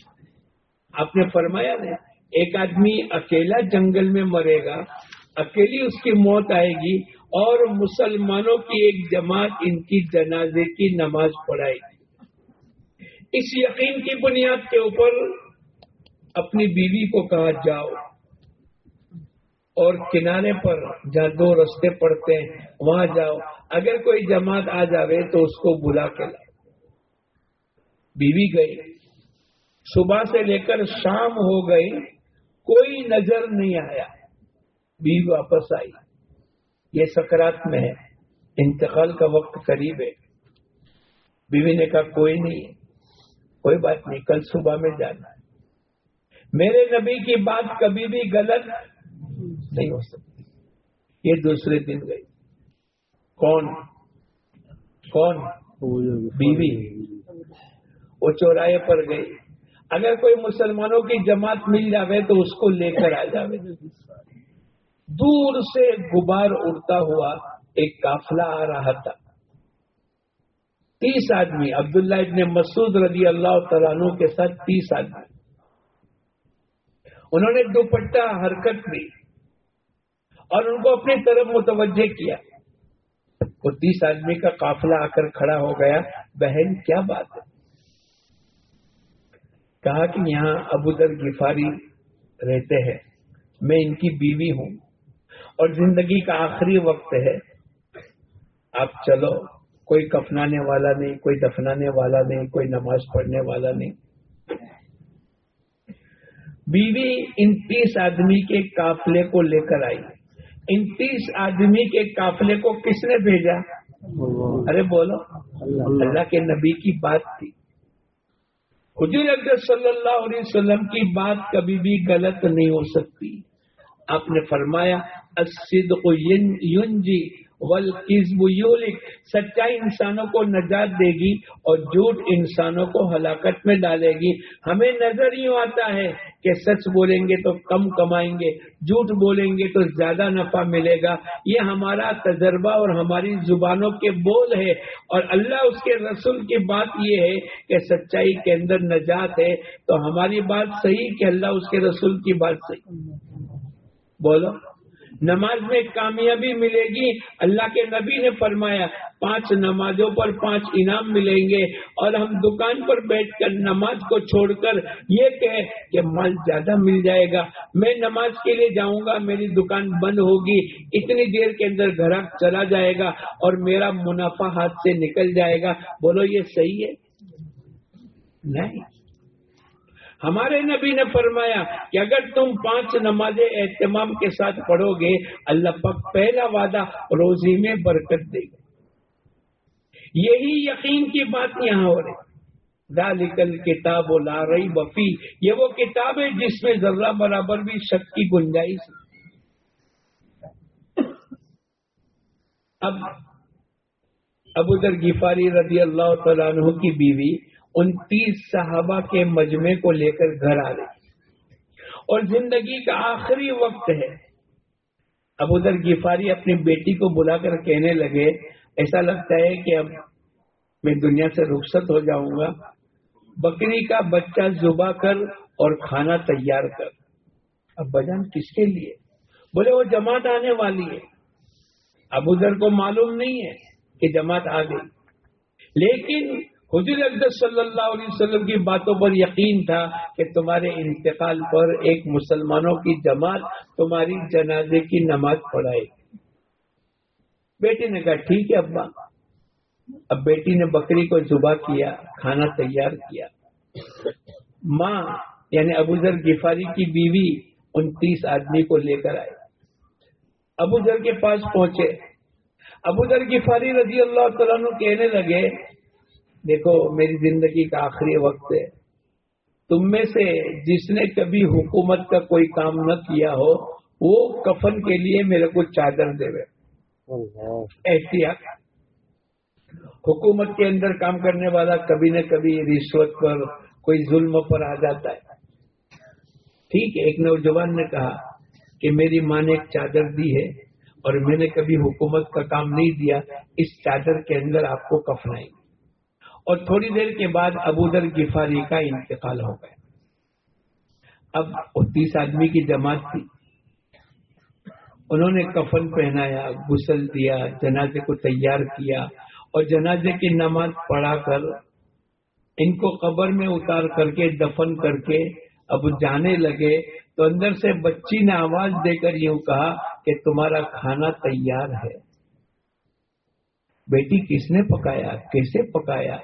آپ نے فرمایا نا، ایک آدمی اکیلا جنگل میں مرے گا، اکیلی اس کی موت آئے گی اور مسلمانوں کی ایک جماعت ان کی جنازے کی نماز پڑھائے گی۔ اس یقین کی بنیاد کے اوپر اپنی بیوی کو کہا، جاؤ۔ اور کنارے پر جہاں دو رستے پڑتے ہیں، وہاں جاؤ۔ اگر کوئی جماعت آ جاوے تو اس کو بلا کے لاؤ۔ بیوی گئی۔ صبح سے لے کر شام ہو گئی، کوئی نظر نہیں آیا۔ بیوی واپس آئی۔ یہ سکرات میں ہے۔ انتقال کا وقت قریب ہے۔ بیوی نے کہا، کوئی نہیں، کوئی بات نہیں، کل صبح میں جانا ہے۔ میرے نبی کی بات کبھی بھی غلط نہیں ہو سکتی۔ یہ دوسرے دن گئی۔ کون؟ کون؟ بیوی۔ وہ چوراہے پر گئی۔ اگر کوئی مسلمانوں کی جماعت مل جاوے تو اس کو لے کر آ جاوے۔ دور سے غبار اڑتا ہوا ایک کافلا آ رہا تھا۔ تیس آدمی، عبداللہ ابن مسعود رضی اللہ تعالیٰ عنہ کے ساتھ تیس آدمی۔ انہوں نے دوپٹہ، حرکت دی اور ان کو اپنی طرف متوجہ کیا۔ وہ تیس آدمی کا قافلہ آ کر کھڑا ہو گیا۔ بہن، کیا بات ہے؟ کہا کہ یہاں ابو در غفاری رہتے ہیں۔ میں ان کی بیوی ہوں۔ اور زندگی کا آخری وقت ہے۔ آپ چلو۔ کوئی کفنانے والا نہیں، کوئی دفنانے والا نہیں، کوئی نماز پڑھنے والا نہیں۔ بیوی ان تیس آدمی کے قافلے کو لے کر آئی۔ ان تیس آدمی کے قافلے کو کس نے بھیجا؟ ارے بولو۔ اللہ۔ کے نبی کی بات تھی۔ حضور اکبر صلی اللہ علیہ وسلم کی بات کبھی بھی غلط نہیں ہو سکتی۔ آپ نے فرمایا الصدق ینجی والکذب یولک۔ سچائی انسانوں کو نجات دے گی اور جھوٹ انسانوں کو ہلاکت میں ڈالے گی۔ ہمیں نظر یوں آتا ہے کہ سچ بولیں گے تو کم کمائیں گے، جھوٹ بولیں گے تو زیادہ نفع ملے گا۔ یہ ہمارا تجربہ اور ہماری زبانوں کے بول ہے۔ اور اللہ اس کے رسول کی بات یہ ہے کہ سچائی کے اندر نجات ہے۔ تو ہماری بات صحیح کہ اللہ اس کے رسول کی بات صحیح بولو۔ نماز میں کامیابی ملے گی۔ اللہ کے نبی نے فرمایا، پانچ نمازوں پر پانچ انعام ملیں گے اور ہم دکان پر بیٹھ کر نماز کو چھوڑ کر یہ کہے کہ مال زیادہ مل جائے گا۔ میں نماز کے لیے جاؤں گا، میری دکان بند ہوگی، اتنی دیر کے اندر گھراک چلا جائے گا اور میرا منافع ہاتھ سے نکل جائے گا۔ بولو، یہ صحیح ہے؟ نہیں۔ ہمارے نبی نے فرمایا کہ اگر تم پانچ نماز اہتمام کے ساتھ پڑھو گے، اللہ پاک پہلا وعدہ روزی میں برکت دے گا۔ یہی یقین کی بات یہاں ہو رہی دالکل کتاب و لا رہی بفی یہ وہ کتاب ہے جس میں ذرہ برابر بھی شک کی گنجائش اب ابو در غفاری رضی اللہ تعالیٰ عنہ کی بیوی انتیس صحابہ کے مجمع کو لے کر گھر آ رہی اور زندگی کا آخری وقت ہے۔ ابو در غفاری اپنی بیٹی کو بلا کر کہنے لگے، ایسا لگتا ہے کہ اب میں دنیا سے رخصت ہو جاؤں گا۔ بکری کا بچہ زبا کر اور کھانا تیار کر۔ اب بجان کس کے لیے؟ بولے، وہ جماعت آنے والی ہے۔ ابو ذر کو معلوم نہیں ہے کہ جماعت آ گئی۔ لیکن حضور اقدس صلی اللہ علیہ وسلم کی باتوں پر یقین تھا کہ تمہارے انتقال پر ایک مسلمانوں کی جماعت تمہاری جنازے کی نماز پڑھائے بیٹی نے کہا، ٹھیک ہے ابا۔ اب بیٹی نے بکری کو ذبح کیا، کھانا تیار کیا۔ ماں یعنی ابو ذر گفاری کی بیوی، انتیس آدمی کو لے کر آئے۔ ابو ذر کے پاس پہنچے۔ ابو ذر گفاری رضی اللہ تعالیٰ کہنے لگے دیکھو میری زندگی کا آخری وقت ہے۔ تم میں سے جس نے کبھی حکومت کا کوئی کام نہ کیا ہو وہ کفن کے لیے میرے کو چادر دے احتیاط حکومت کے اندر کام کرنے والا کبھی نہ کبھی رشوت پر کوئی ظلم پر آ جاتا ہے۔ ٹھیک ہے ایک نوجوان نے کہا کہ میری ماں نے ایک چادر دی ہے اور میں نے کبھی حکومت کا کام نہیں دیا اس چادر کے اندر آپ کو کفنائیں اور تھوڑی دیر کے بعد ابودر گفاری کا انتقال ہو گیا۔ اب تیس آدمی کی جماعت تھی۔ انہوں نے کفن پہنایا گسل دیا، جنازے کو تیار کیا اور جنازے کی نماز پڑھا کر ان کو قبر میں اتار کر کے دفن کر کے اب جانے لگے۔ تو اندر سے بچی نے آواز دے کر یوں کہا کہ تمہارا کھانا تیار ہے۔ بیٹی، کس نے پکایا؟ کیسے پکایا؟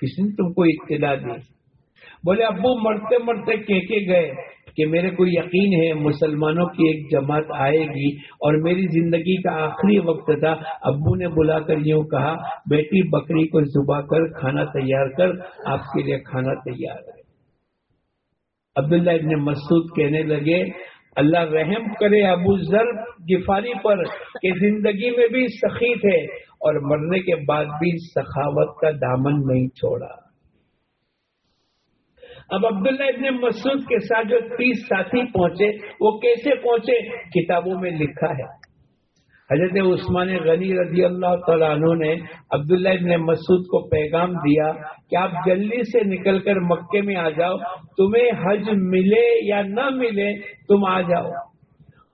کس نے تم کو اطلاع دی؟ بولے ابو مرتے مرتے کہہ کے گئے کہ میرے کو یقین ہے مسلمانوں کی ایک جماعت آئے گی اور میری زندگی کا آخری وقت تھا۔ ابو نے بلا کر یوں کہا، بیٹی بکری کو زبا کر، کھانا تیار کر، آپ کے لیے کھانا تیار ہے۔ عبداللہ ابن مسعود کہنے لگے اللہ رحم کرے ابو ذر گفاری پر کہ زندگی میں بھی سخی تھے اور مرنے کے بعد بھی سخاوت کا دامن نہیں چھوڑا۔ اب عبداللہ ابن مسعود کے ساتھ جو تیس ساتھی پہنچے، وہ کیسے پہنچے؟ کتابوں میں لکھا ہے۔ حضرت عثمان غنی رضی اللہ تعالیٰ عنہ نے عبداللہ ابن مسعود کو پیغام دیا کہ آپ جلدی سے نکل کر مکے میں آ جاؤ، تمہیں حج ملے یا نہ ملے، تم آ جاؤ۔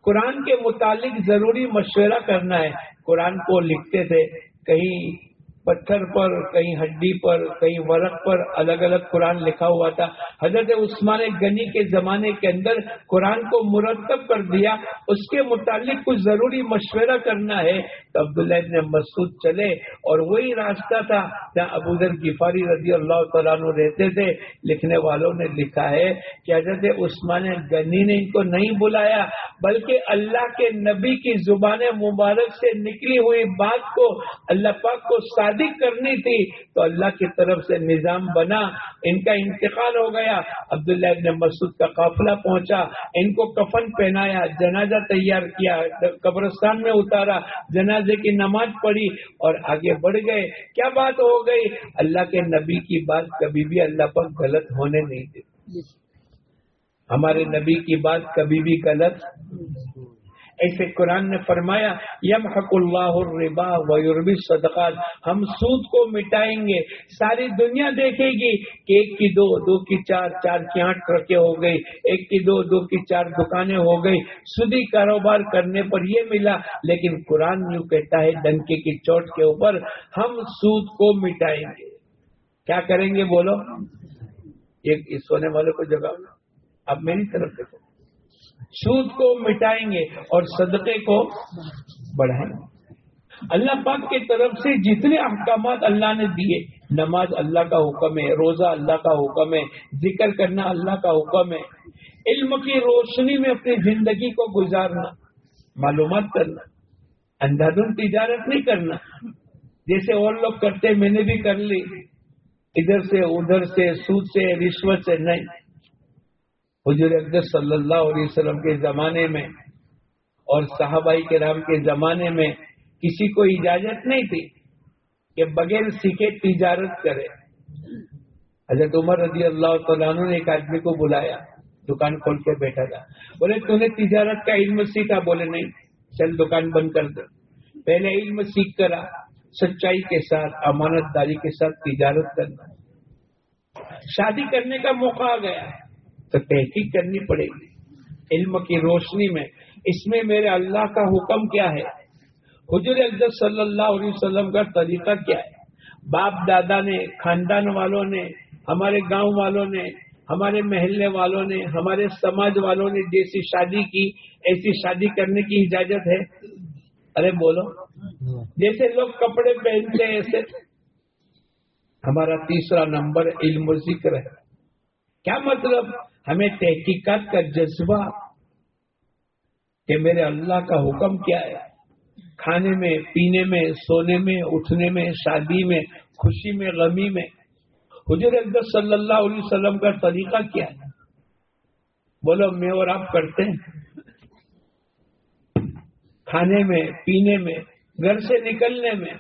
قرآن کے متعلق ضروری مشورہ کرنا ہے۔ قرآن کو لکھتے تھے، کہیں پتھر پر، کہیں ہڈی پر، کہیں ورق پر الگ الگ قرآن لکھا ہوا تھا۔ حضرت عثمان گنی کے زمانے کے اندر قرآن کو مرتب کر دیا، اس کے متعلق کچھ ضروری مشورہ کرنا ہے۔ تو عبداللہ ابن مسعود چلے اور وہی راستہ تھا جہاں ابو ذر غفاری رضی اللہ تعالیٰ عنہ رہتے تھے۔ لکھنے والوں نے لکھا ہے کہ حضرت عثمان گنی نے ان کو نہیں بلایا، بلکہ اللہ کے نبی کی زبان مبارک سے نکلی ہوئی بات کو، اللہ پاک کو ساتھ کرنی تھی تو اللہ کی طرف سے نظام بنا ان کا انتقال ہو گیا۔ عبداللہ ابن مسعود کا قافلہ پہنچا ان کو کفن پہنایا جنازہ تیار کیا قبرستان میں اتارا جنازے کی نماز پڑھی اور آگے بڑھ گئے۔ کیا بات ہو گئی؟ اللہ کے نبی کی بات کبھی بھی اللہ پر غلط ہونے نہیں دیتی ہمارے نبی کی بات کبھی بھی غلط ایسے قرآن نے فرمایا یم حق اللہ الربا ویوربی صدقات ہم سود کو مٹائیں گے۔ ساری دنیا دیکھے گی۔ کہ ایک کی دو دو کی چار چار کی آٹھ ٹرکیں ہو گئی۔ ایک کی دو دو کی چار دکانیں ہو گئی۔ سودی کاروبار کرنے پر یہ ملا۔ لیکن قرآن یوں کہتا ہے، ڈنکے کی چوٹ کے اوپر ہم سود کو مٹائیں گے۔ کیا کریں گے بولو؟ ایک سونے والے کو جگہ۔ اب میری طرف دیکھو۔ سود کو مٹائیں گے اور صدقے کو بڑھائیں گے۔ اللہ پاک کی طرف سے جتنے احکامات اللہ نے دیے، نماز اللہ کا حکم ہے، روزہ اللہ کا حکم ہے، ذکر کرنا اللہ کا حکم ہے، علم کی روشنی میں اپنی زندگی کو گزارنا، معلومات کرنا، اندھادن تجارت نہیں کرنا۔ جیسے اور لوگ کرتے، میں نے بھی کر لی۔ ادھر سے ادھر سے، سود سے، رشوت سے، نہیں۔ حضور اقدس صلی اللہ علیہ وسلم کے زمانے میں اور صحابہ کے رام کے زمانے میں کسی کو اجازت نہیں تھی کہ بغیر سیکھے تجارت کرے۔ حضرت عمر رضی اللہ تعالیٰ عنہ نے ایک آدمی کو بلایا، دکان کھول کے بیٹھا تھا۔ بولے تو نے تجارت کا علم سیکھا؟ بولے، نہیں، چل دکان بند کر دے۔ پہلے علم سیکھ کر سچائی کے ساتھ امانت داری کے ساتھ تجارت کرنا۔ شادی کرنے کا موقع آ گیا۔ تو تحقیق کرنی پڑے گی۔ علم کی روشنی میں۔ اس میں میرے اللہ کا حکم کیا ہے؟ حضور اقدس صلی اللہ علیہ وسلم کا طریقہ کیا ہے؟ باپ دادا نے، خاندان والوں نے، ہمارے گاؤں والوں نے، ہمارے محلے والوں نے، ہمارے سماج والوں نے جیسی شادی کی، ایسی شادی کرنے کی اجازت ہے؟ ارے بولو۔ جیسے لوگ کپڑے پہنتے ہیں، ایسے۔ ہمارا تیسرا نمبر علم و ذکر ہے۔ کیا مطلب؟ ہمیں تحقیقات کا جذبہ کہ میرے اللہ کا حکم کیا ہے۔ کھانے میں، پینے میں، سونے میں، اٹھنے میں، شادی میں، خوشی میں، غمی میں۔ حضور اقدس صلی اللہ علیہ وسلم کا طریقہ کیا ہے؟ بولو، میں اور آپ کرتے ہیں۔ کھانے میں، پینے میں، گھر سے نکلنے میں،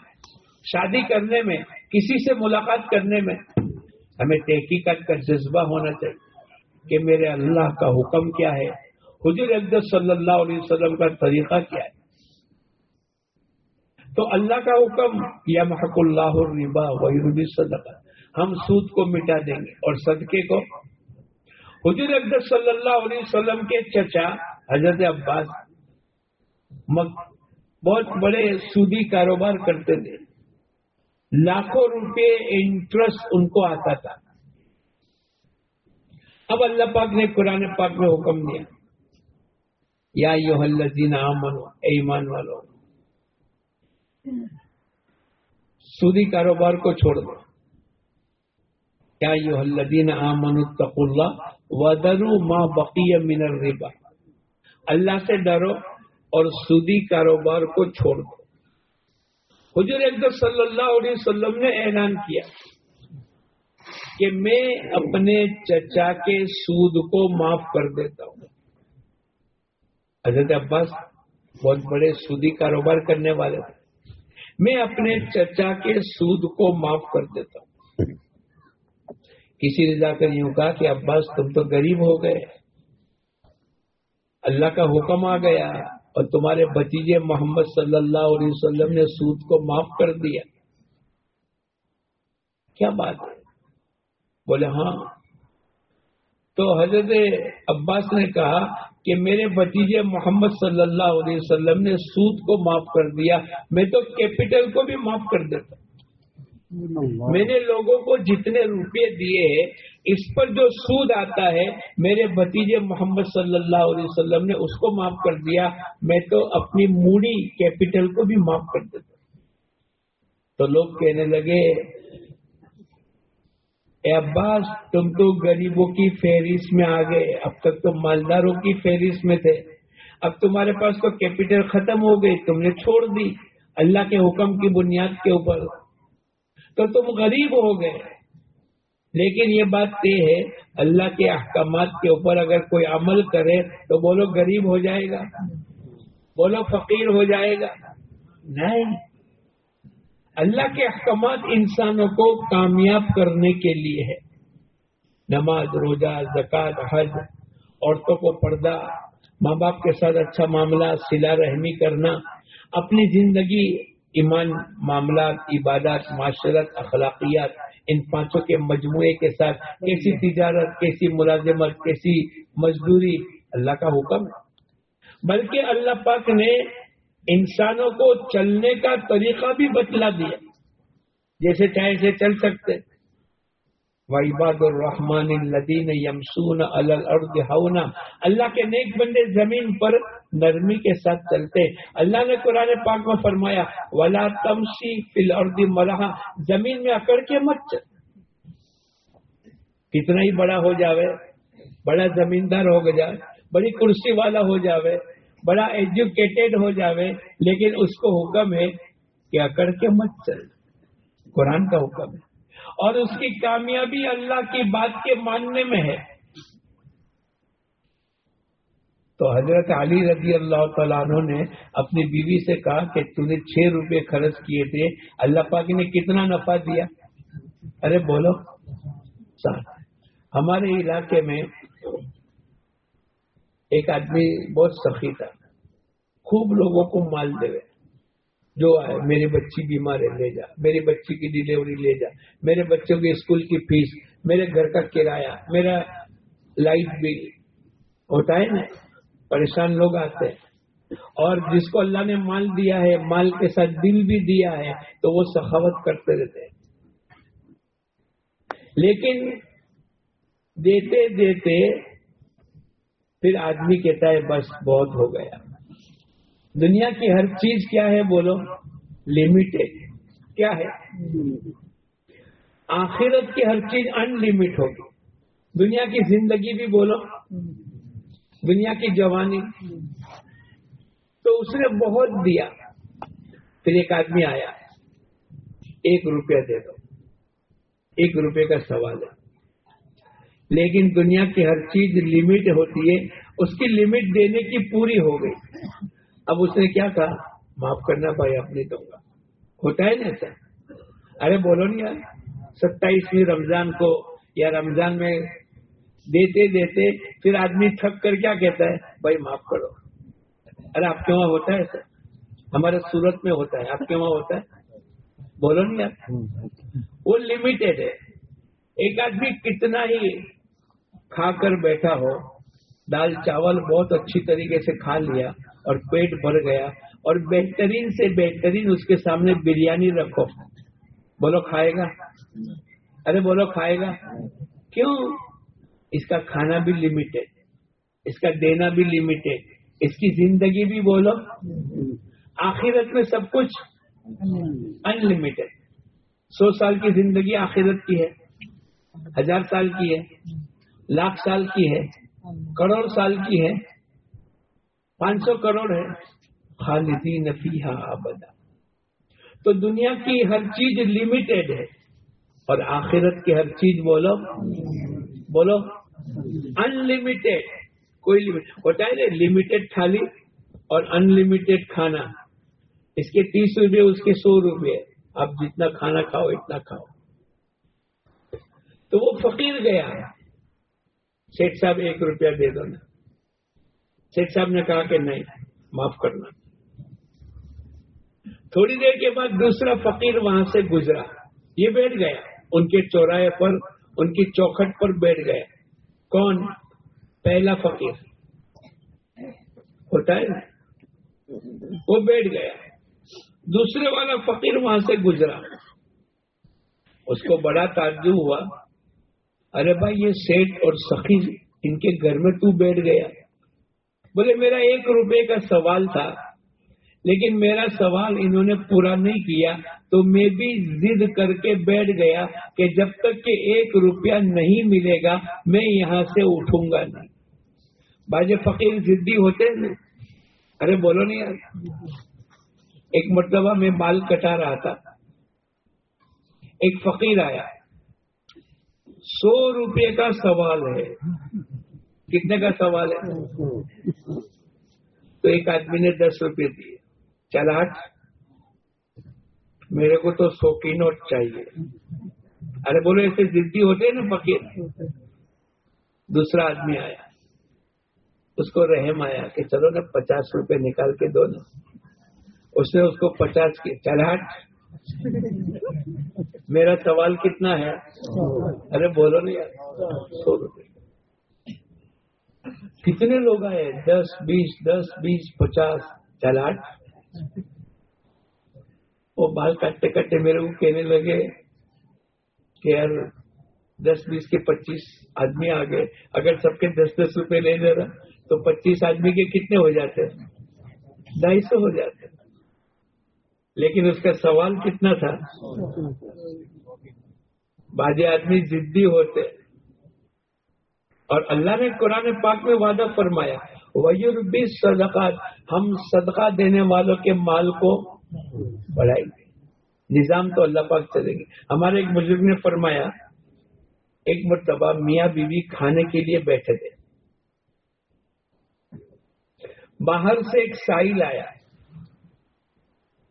شادی کرنے میں، کسی سے ملاقات کرنے میں ہمیں تحقیقات کا جذبہ ہونا چاہیے۔ کہ میرے اللہ کا حکم کیا ہے؟ حضور اقدس صلی اللہ علیہ وسلم کا طریقہ کیا ہے؟ تو اللہ کا حکم یا محق اللہ الربا وحی صدقہ، ہم سود کو مٹا دیں گے اور صدقے کو۔ حضور اقدس صلی اللہ علیہ وسلم کے چچا حضرت عباس بہت بڑے سودی کاروبار کرتے تھے۔ لاکھوں روپے انٹرسٹ ان کو آتا تھا۔ اب اللہ پاک نے قرآن پاک میں حکم دیا۔ یا یو الذین آمنو ایمان والو، سودی کاروبار کو چھوڑ دو۔ کیا یو الذین آمنو اتقوا اللہ ودرو ما بقی من الربا۔ اللہ سے ڈرو اور سودی کاروبار کو چھوڑ دو۔ حضور اکبر صلی اللہ علیہ وسلم نے اعلان کیا۔ کہ میں اپنے چچا کے سود کو معاف کر دیتا ہوں۔ حضرت عباس بہت بڑے سودی کاروبار کرنے والے تھے۔ میں اپنے چچا کے سود کو معاف کر دیتا ہوں۔ کسی نے جا کر یوں کہا کہ عباس تم تو غریب ہو گئے۔ اللہ کا حکم آ گیا اور تمہارے بتیجے محمد صلی اللہ علیہ وسلم نے سود کو معاف کر دیا۔ کیا بات ہے؟ بولے ہاں۔ تو حضرت عباس نے کہا کہ میرے بتیجے محمد صلی اللہ علیہ وسلم نے سود کو معاف کر دیا۔ میں تو کیپٹل کو بھی معاف کر دیتا۔ میں نے لوگوں کو جتنے روپے دیے ہیں اس پر جو سود آتا ہے، میرے بتیجے محمد صلی اللہ علیہ وسلم نے اس کو معاف کر دیا۔ میں تو اپنی موڑی کیپٹل کو بھی معاف کر دیتا۔ تو لوگ کہنے لگے اے عباس، تم تو غریبوں کی فہرست میں آ گئے، اب تک تو مالداروں کی فہرست میں تھے۔ اب تمہارے پاس تو کیپٹل ختم ہو گئی، تم نے چھوڑ دی۔ اللہ کے حکم کی بنیاد کے اوپر۔ تو تم غریب ہو گئے۔ لیکن یہ بات یہ ہے، اللہ کے احکامات کے اوپر اگر کوئی عمل کرے تو بولو غریب ہو جائے گا، بولو فقیر ہو جائے گا۔ نہیں۔ اللہ کے احکامات انسانوں کو کامیاب کرنے کے لیے ہے۔ نماز، روزہ زکات حج، عورتوں کو پردہ، ماں باپ کے ساتھ اچھا معاملہ سلا رحمی کرنا، اپنی زندگی، ایمان، معاملات، عبادات، معاشرت، اخلاقیات، ان پانچوں کے مجموعے کے ساتھ کیسی تجارت، کیسی ملازمت، کیسی مزدوری، اللہ کا حکم ہے۔ بلکہ اللہ پاک نے انسانوں کو چلنے کا طریقہ بھی بتلا دیا۔ جیسے چاہے سے چل سکتے۔ وعباد الرحمان الدین یمسون الارض ہونا اللہ کے نیک بندے زمین پر نرمی کے ساتھ چلتے۔ اللہ نے قرآن پاک میں فرمایا، ولا تمسی فل الارض مرحا۔ زمین میں اکڑ کے مت چل۔ کتنا ہی بڑا ہو جاوے، بڑا زمیندار ہو جائے، بڑی کرسی والا ہو جاوے بڑا ایجوکیٹڈ ہو جاوے، لیکن اس کو حکم ہے کہ اکڑ کے مت چل۔ قرآن کا حکم ہے۔ اور اس کی کامیابی اللہ کی بات کے ماننے میں ہے۔ تو حضرت علی رضی اللہ تعالیٰ عنہ نے اپنی بیوی سے کہا کہ تو نے چھ روپے خرچ کیے تھے۔ اللہ پاک نے کتنا نفع دیا؟ ارے بولو ہمارے علاقے میں ایک آدمی بہت سخی تھا۔ خوب لوگوں کو مال دے۔ جو آئے، میری بچی بیمار ہے، لے جا۔ میری بچی کی ڈلیوری لے جا۔ میرے بچوں کی اسکول کی فیس میرے گھر کا کرایہ، میرا لائٹ بل ہوتا ہے نا؟ پریشان لوگ آتے ہیں۔ اور جس کو اللہ نے مال دیا ہے، مال کے ساتھ دل بھی دیا ہے، تو وہ سخاوت کرتے رہتے ہیں۔ لیکن دیتے دیتے پھر آدمی کہتا ہے بس بہت ہو گیا۔ دنیا کی ہر چیز کیا ہے بولو؟ لمیٹڈ کیا ہے؟ آخرت کی ہر چیز ان لمٹ ہوگی۔ دنیا کی زندگی بھی بولو۔ دنیا کی جوانی۔ تو اس نے بہت دیا۔ پھر ایک آدمی آیا۔ ایک روپیہ دے دو۔ ایک روپے کا سوال ہے۔ لیکن دنیا کی ہر چیز لمٹ ہوتی ہے اس کی لمٹ دینے کی پوری ہو گئی۔ اب اس نے کیا کہا؟ معاف کرنا بھائی اپنی دوں گا۔ ہوتا ہے نا ایسا؟ ارے بولو نہیں یار ستائیسویں رمضان کو یا رمضان میں دیتے دیتے پھر آدمی تھک کر کیا کہتا ہے؟ بھائی معاف کرو۔ ارے آپ کے وہاں ہوتا ہے ایسا؟ ہمارے سورت میں ہوتا ہے آپ کے وہاں ہوتا ہے؟ بولو نہیں یار۔ وہ لمیٹڈ ہے۔ ایک آدمی کتنا ہی کھا کر بیٹھا ہو، دال چاول بہت اچھی طریقے سے کھا لیا اور پیٹ بھر گیا اور بہترین سے بہترین اس کے سامنے بریانی رکھو۔ بولو کھائے گا؟ ارے بولو کھائے گا؟ کیوں؟ اس کا کھانا بھی لمیٹڈ اس کا دینا بھی لمیٹڈ اس کی زندگی بھی بولو۔ آخرت میں سب کچھ ان لمیٹڈ سو سال کی زندگی آخرت کی ہے، ہزار سال کی ہے۔ لاکھ سال کی ہے، کروڑ سال کی ہے، پانچ سو کروڑ ہے۔ خالدین نفیحا آبدا تو دنیا کی ہر چیز لمیٹڈ ہے، اور آخرت کی ہر چیز بولو بولو۔ ان لمیٹڈ کوئی لمٹ ہوتا ہے نا لمیٹڈ تھالی اور ان لمیٹڈ کھانا۔ اس کے تیس روپے، اس کے سو روپے۔ آپ جتنا کھانا کھاؤ، اتنا کھاؤ۔ تو وہ فقیر گیا۔ شیخ صاحب ایک روپیہ دے دو نا۔ شیخ صاحب نے کہا کہ نہیں، معاف کرنا۔ تھوڑی دیر کے بعد دوسرا فقیر وہاں سے گزرا۔ یہ بیٹھ گیا۔ ان کے چوراہے پر، ان کی چوکھٹ پر بیٹھ گیا۔ کون؟ پہلا فقیر۔ ہوتا ہے نا۔ وہ بیٹھ گیا۔ دوسرے والا فقیر وہاں سے گزرا۔ اس کو بڑا تعجب ہوا۔ ارے بھائی، یہ سیٹ اور سخی ان کے گھر میں تو بیٹھ گیا۔ بولے، میرا ایک روپے کا سوال تھا، لیکن میرا سوال انہوں نے پورا نہیں کیا، تو میں بھی ضد کر کے بیٹھ گیا کہ جب تک کہ ایک روپیہ نہیں ملے گا، میں یہاں سے اٹھوں گا نہیں۔ باج فقیر ضدی ہوتے نا۔ ارے بولو نہیں یار، ایک مرتبہ میں بال کٹا رہا تھا۔ ایک فقیر آیا۔ سو روپے کا سوال ہے۔ کتنے کا سوال ہے؟ تو ایک آدمی نے دس روپے دیے۔ چلاٹ میرے کو تو سو کی نوٹ چاہیے۔ ارے بولو، ایسے ضدی ہوتے ہیں نا فقیر؟ دوسرا آدمی آیا۔ اس کو رحم آیا کہ چلو نا، پچاس روپے نکال کے دو نا۔ اس نے اس کو پچاس کی چلاٹ میرا سوال کتنا ہے؟ ارے بولو نہیں یار، سو روپے۔ کتنے لوگ آئے؟ دس، بیس دس، بیس، پچاس چلاٹ وہ بال کٹتے کٹتے میرے کو کہنے لگے کہ یار، دس، بیس کے پچیس آدمی آ گئے۔ اگر سب کے دس دس روپے لے جا رہا تو پچیس آدمی کے کتنے ہو جاتے؟ ڈھائی سو ہو جاتے۔ لیکن اس کا سوال کتنا تھا؟ باجے آدمی ضدی ہوتے اور اللہ نے قرآن پاک میں وعدہ فرمایا ویور بھی صدقات ہم صدقہ دینے والوں کے مال کو بڑھائیں گے۔ نظام تو اللہ پاک چلیں گے۔ ہمارے ایک بزرگ نے فرمایا، ایک مرتبہ میاں بیوی کھانے کے لیے بیٹھے تھے۔ باہر سے ایک سائل آیا۔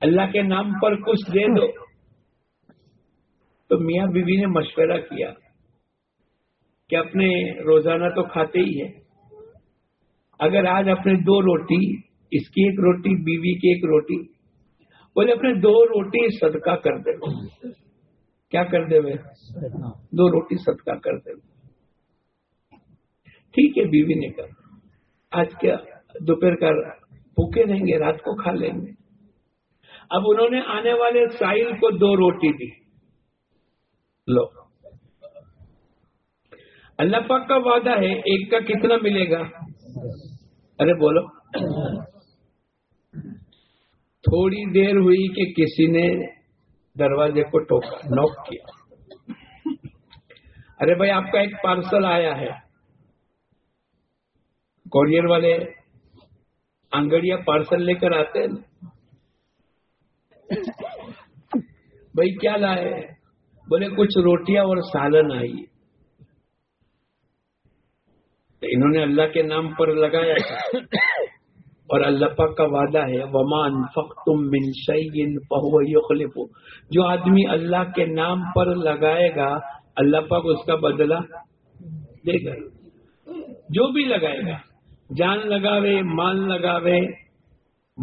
اللہ کے نام پر کچھ دے دو۔ تو میاں بیوی نے مشورہ کیا کہ اپنے روزانہ تو کھاتے ہی ہیں اگر آج اپنے دو روٹی، اس کی ایک روٹی، بیوی کی ایک روٹی، بولے اپنے دو روٹی صدقہ کر دے۔ کیا کر دے دو روٹی صدقہ کر دے۔ ٹھیک ہے، بیوی نے کہا۔ آج کیا دوپہر کا بھوکے رہیں گے، رات کو کھا لیں گے۔ اب انہوں نے آنے والے ساحل کو دو روٹی دی۔ لو۔ اللہ پاک کا وعدہ ہے، ایک کا کتنا ملے گا؟ ارے بولو۔ تھوڑی دیر ہوئی کہ کسی نے دروازے کو ٹوکا نوک کیا۔ ارے بھائی، آپ کا ایک پارسل آیا ہے۔ کوریئر والے انگڑیا پارسل لے کر آتے ہیں۔ بھائی کیا لائے بولے کچھ روٹیاں اور سالن آئی۔ انہوں نے اللہ کے نام پر لگایا تھا۔ اور اللہ پاک کا وعدہ ہے ومان فخ تم منشین یخلف جو آدمی اللہ کے نام پر لگائے گا، اللہ پاک اس کا بدلہ دے گا۔ جو بھی لگائے گا، جان لگاوے مان لگاوے،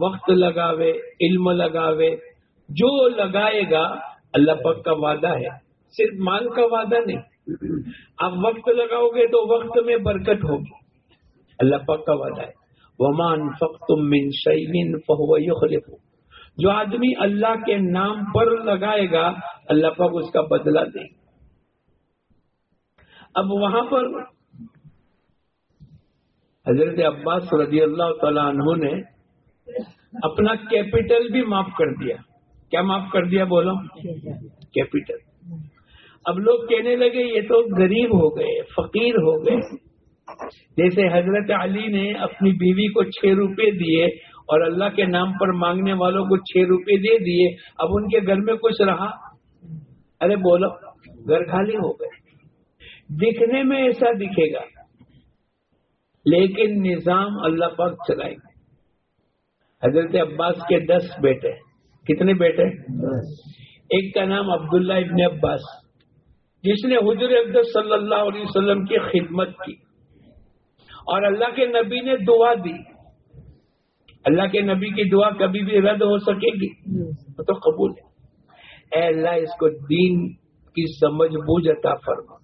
وقت لگاوے، علم لگاوے جو لگائے گا، اللہ پاک کا وعدہ ہے، صرف مال کا وعدہ نہیں۔ آپ وقت لگاؤ گے تو وقت میں برکت ہوگی۔ اللہ پاک کا وعدہ ہے۔ ومان فخ من شعین فہو جو آدمی اللہ کے نام پر لگائے گا، اللہ پاک اس کا بدلہ دے۔ اب وہاں پر حضرت عباس رضی اللہ تعالیٰ عنہ نے اپنا کیپٹل بھی معاف کر دیا۔ کیا معاف کر دیا بولو کیپٹل اب لوگ کہنے لگے، یہ تو غریب ہو گئے، فقیر ہو گئے۔ جیسے حضرت علی نے اپنی بیوی کو چھ روپے دیے اور اللہ کے نام پر مانگنے والوں کو چھ روپے دے دیے، اب ان کے گھر میں کچھ رہا؟ ارے بولو، گھر خالی ہو گئے۔ دکھنے میں ایسا دکھے گا، لیکن نظام اللہ پاک چلائیں گے۔ حضرت عباس کے دس بیٹے۔ کتنے بیٹے؟ ایک کا نام عبداللہ ابن عباس۔ جس نے حضر ابد صلی اللہ علیہ وسلم کی خدمت کی۔ اور اللہ کے نبی نے دعا دی۔ اللہ کے نبی کی دعا کبھی بھی رد ہو سکے گی؟ تو قبول ہے۔ اے اللہ اس کو دین کی سمجھ بوجھ عطا فرما۔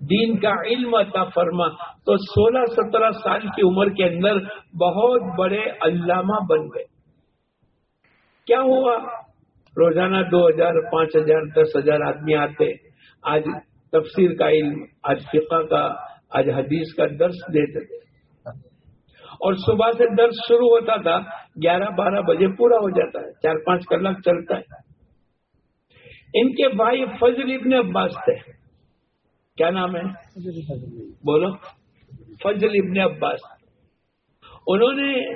دین کا علم عطا فرما۔ تو سولہ سترہ سال کی عمر کے اندر بہت بڑے علامہ بن گئے۔ کیا ہوا؟ روزانہ دو ہزار پانچ ہزار دس ہزار آدمی آتے۔ آج تفسیر کا علم آج فقہ کا آج حدیث کا درس دیتے۔ تھے اور صبح سے درس شروع ہوتا تھا گیارہ بارہ بجے پورا ہو جاتا ہے۔ چار پانچ کلاک چلتا ہے۔ ان کے بھائی فضل ابن عباس تھے۔ کیا نام ہے؟ بولو۔ فضل ابن عباس۔ انہوں نے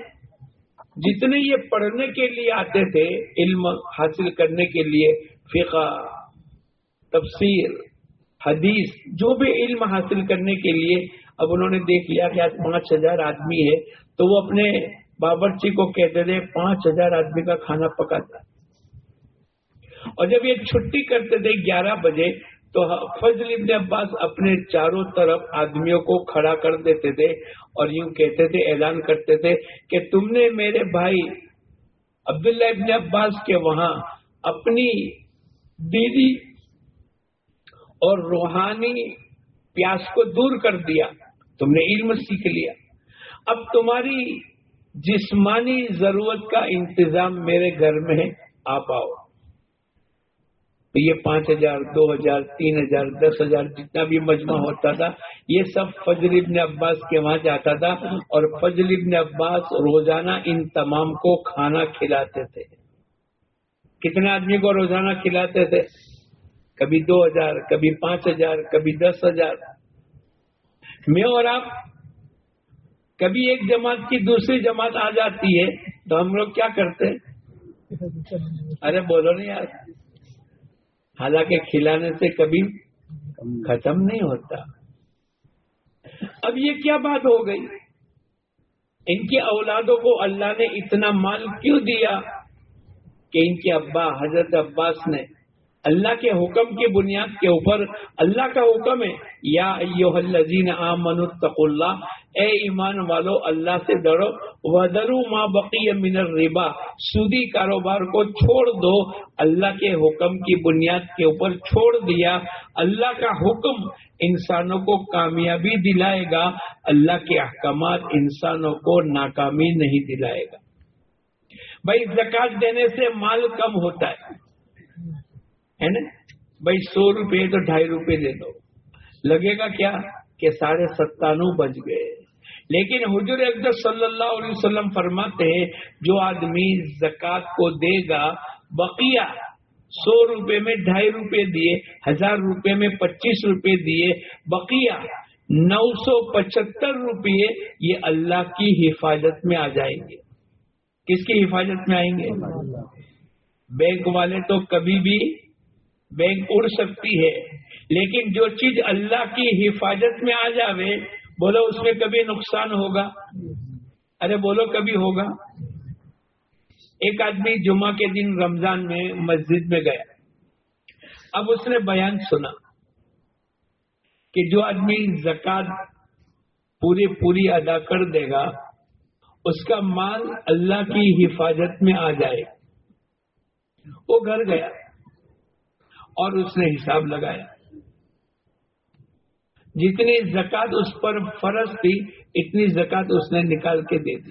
جتنے یہ پڑھنے کے لیے آتے تھے، علم حاصل کرنے کے لیے، فقہ، تفسیر، حدیث، جو بھی علم حاصل کرنے کے لیے، اب انہوں نے دیکھ لیا کہ آج پانچ ہزار آدمی ہے، تو وہ اپنے باورچی کو کہتے تھے، پانچ ہزار آدمی کا کھانا پکاتا۔ اور جب یہ چھٹی کرتے تھے، گیارہ بجے تو فضل ابن عباس اپنے چاروں طرف آدمیوں کو کھڑا کر دیتے تھے اور یوں کہتے تھے، اعلان کرتے تھے کہ تم نے میرے بھائی عبداللہ ابن عباس کے وہاں اپنی دیدی اور روحانی پیاس کو دور کر دیا۔ تم نے علم سیکھ لیا۔ اب تمہاری جسمانی ضرورت کا انتظام میرے گھر میں ہے، آپ آؤ۔ تو یہ پانچ ہزار، دو ہزار، تین ہزار، دس ہزار جتنا بھی مجمع ہوتا تھا، یہ سب فضل ابن عباس کے وہاں جاتا تھا اور فضل ابن عباس روزانہ ان تمام کو کھانا کھلاتے تھے۔ کتنے آدمی کو روزانہ کھلاتے تھے؟ کبھی دو ہزار، کبھی پانچ ہزار، کبھی دس ہزار۔ میں اور آپ، کبھی ایک جماعت کی دوسری جماعت آ جاتی ہے تو ہم لوگ کیا کرتے؟ ارے بولو نہیں یار۔ حالانکہ کھلانے سے کبھی ختم نہیں ہوتا۔ اب یہ کیا بات ہو گئی؟ ان کی اولادوں کو اللہ نے اتنا مال کیوں دیا کہ ان کے ابا حضرت عباس نے اللہ کے حکم کی بنیاد کے اوپر اللہ کا حکم ہے، یا الذین آمنوا اتقوا اللہ، اے ایمان والو، اللہ سے ڈرو، وَذَرُوا مَا بَقِيَ مِنَ الرِّبَا، سودی کاروبار کو چھوڑ دو، اللہ کے حکم کی بنیاد کے اوپر چھوڑ دیا، اللہ کا حکم انسانوں کو کامیابی دلائے گا، اللہ کے احکامات انسانوں کو ناکامی نہیں دلائے گا۔ بھائی زکات دینے سے مال کم ہوتا ہے۔ ہے نا؟ بھائی سو روپے تو ڈھائی روپے دے دو لگے گا کیا؟ کہ ساڑھے ستانو بج گئے۔ لیکن حضور اقدر صلی اللہ علیہ وسلم فرماتے ہیں جو آدمی زکات کو دے گا بقیہ سو روپے میں ڈھائی روپے دیے ہزار روپے میں پچیس روپے دیے بقیہ نو سو پچہتر روپے یہ اللہ کی حفاظت میں آ جائیں گے۔ کس کی حفاظت میں آئیں گے؟ بینک والے تو کبھی بھی بینک اڑ سکتی ہے۔ لیکن جو چیز اللہ کی حفاظت میں آ جاوے، بولو اس میں کبھی نقصان ہوگا؟ ارے بولو کبھی ہوگا؟ ایک آدمی جمعہ کے دن رمضان میں مسجد میں گیا۔ اب اس نے بیان سنا کہ جو آدمی زکات پوری پوری ادا کر دے گا، اس کا مال اللہ کی حفاظت میں آ جائے۔ وہ گھر گیا۔ اور اس نے حساب لگایا۔ جتنی زکات اس پر فرض تھی، اتنی زکات اس نے نکال کے دے دی۔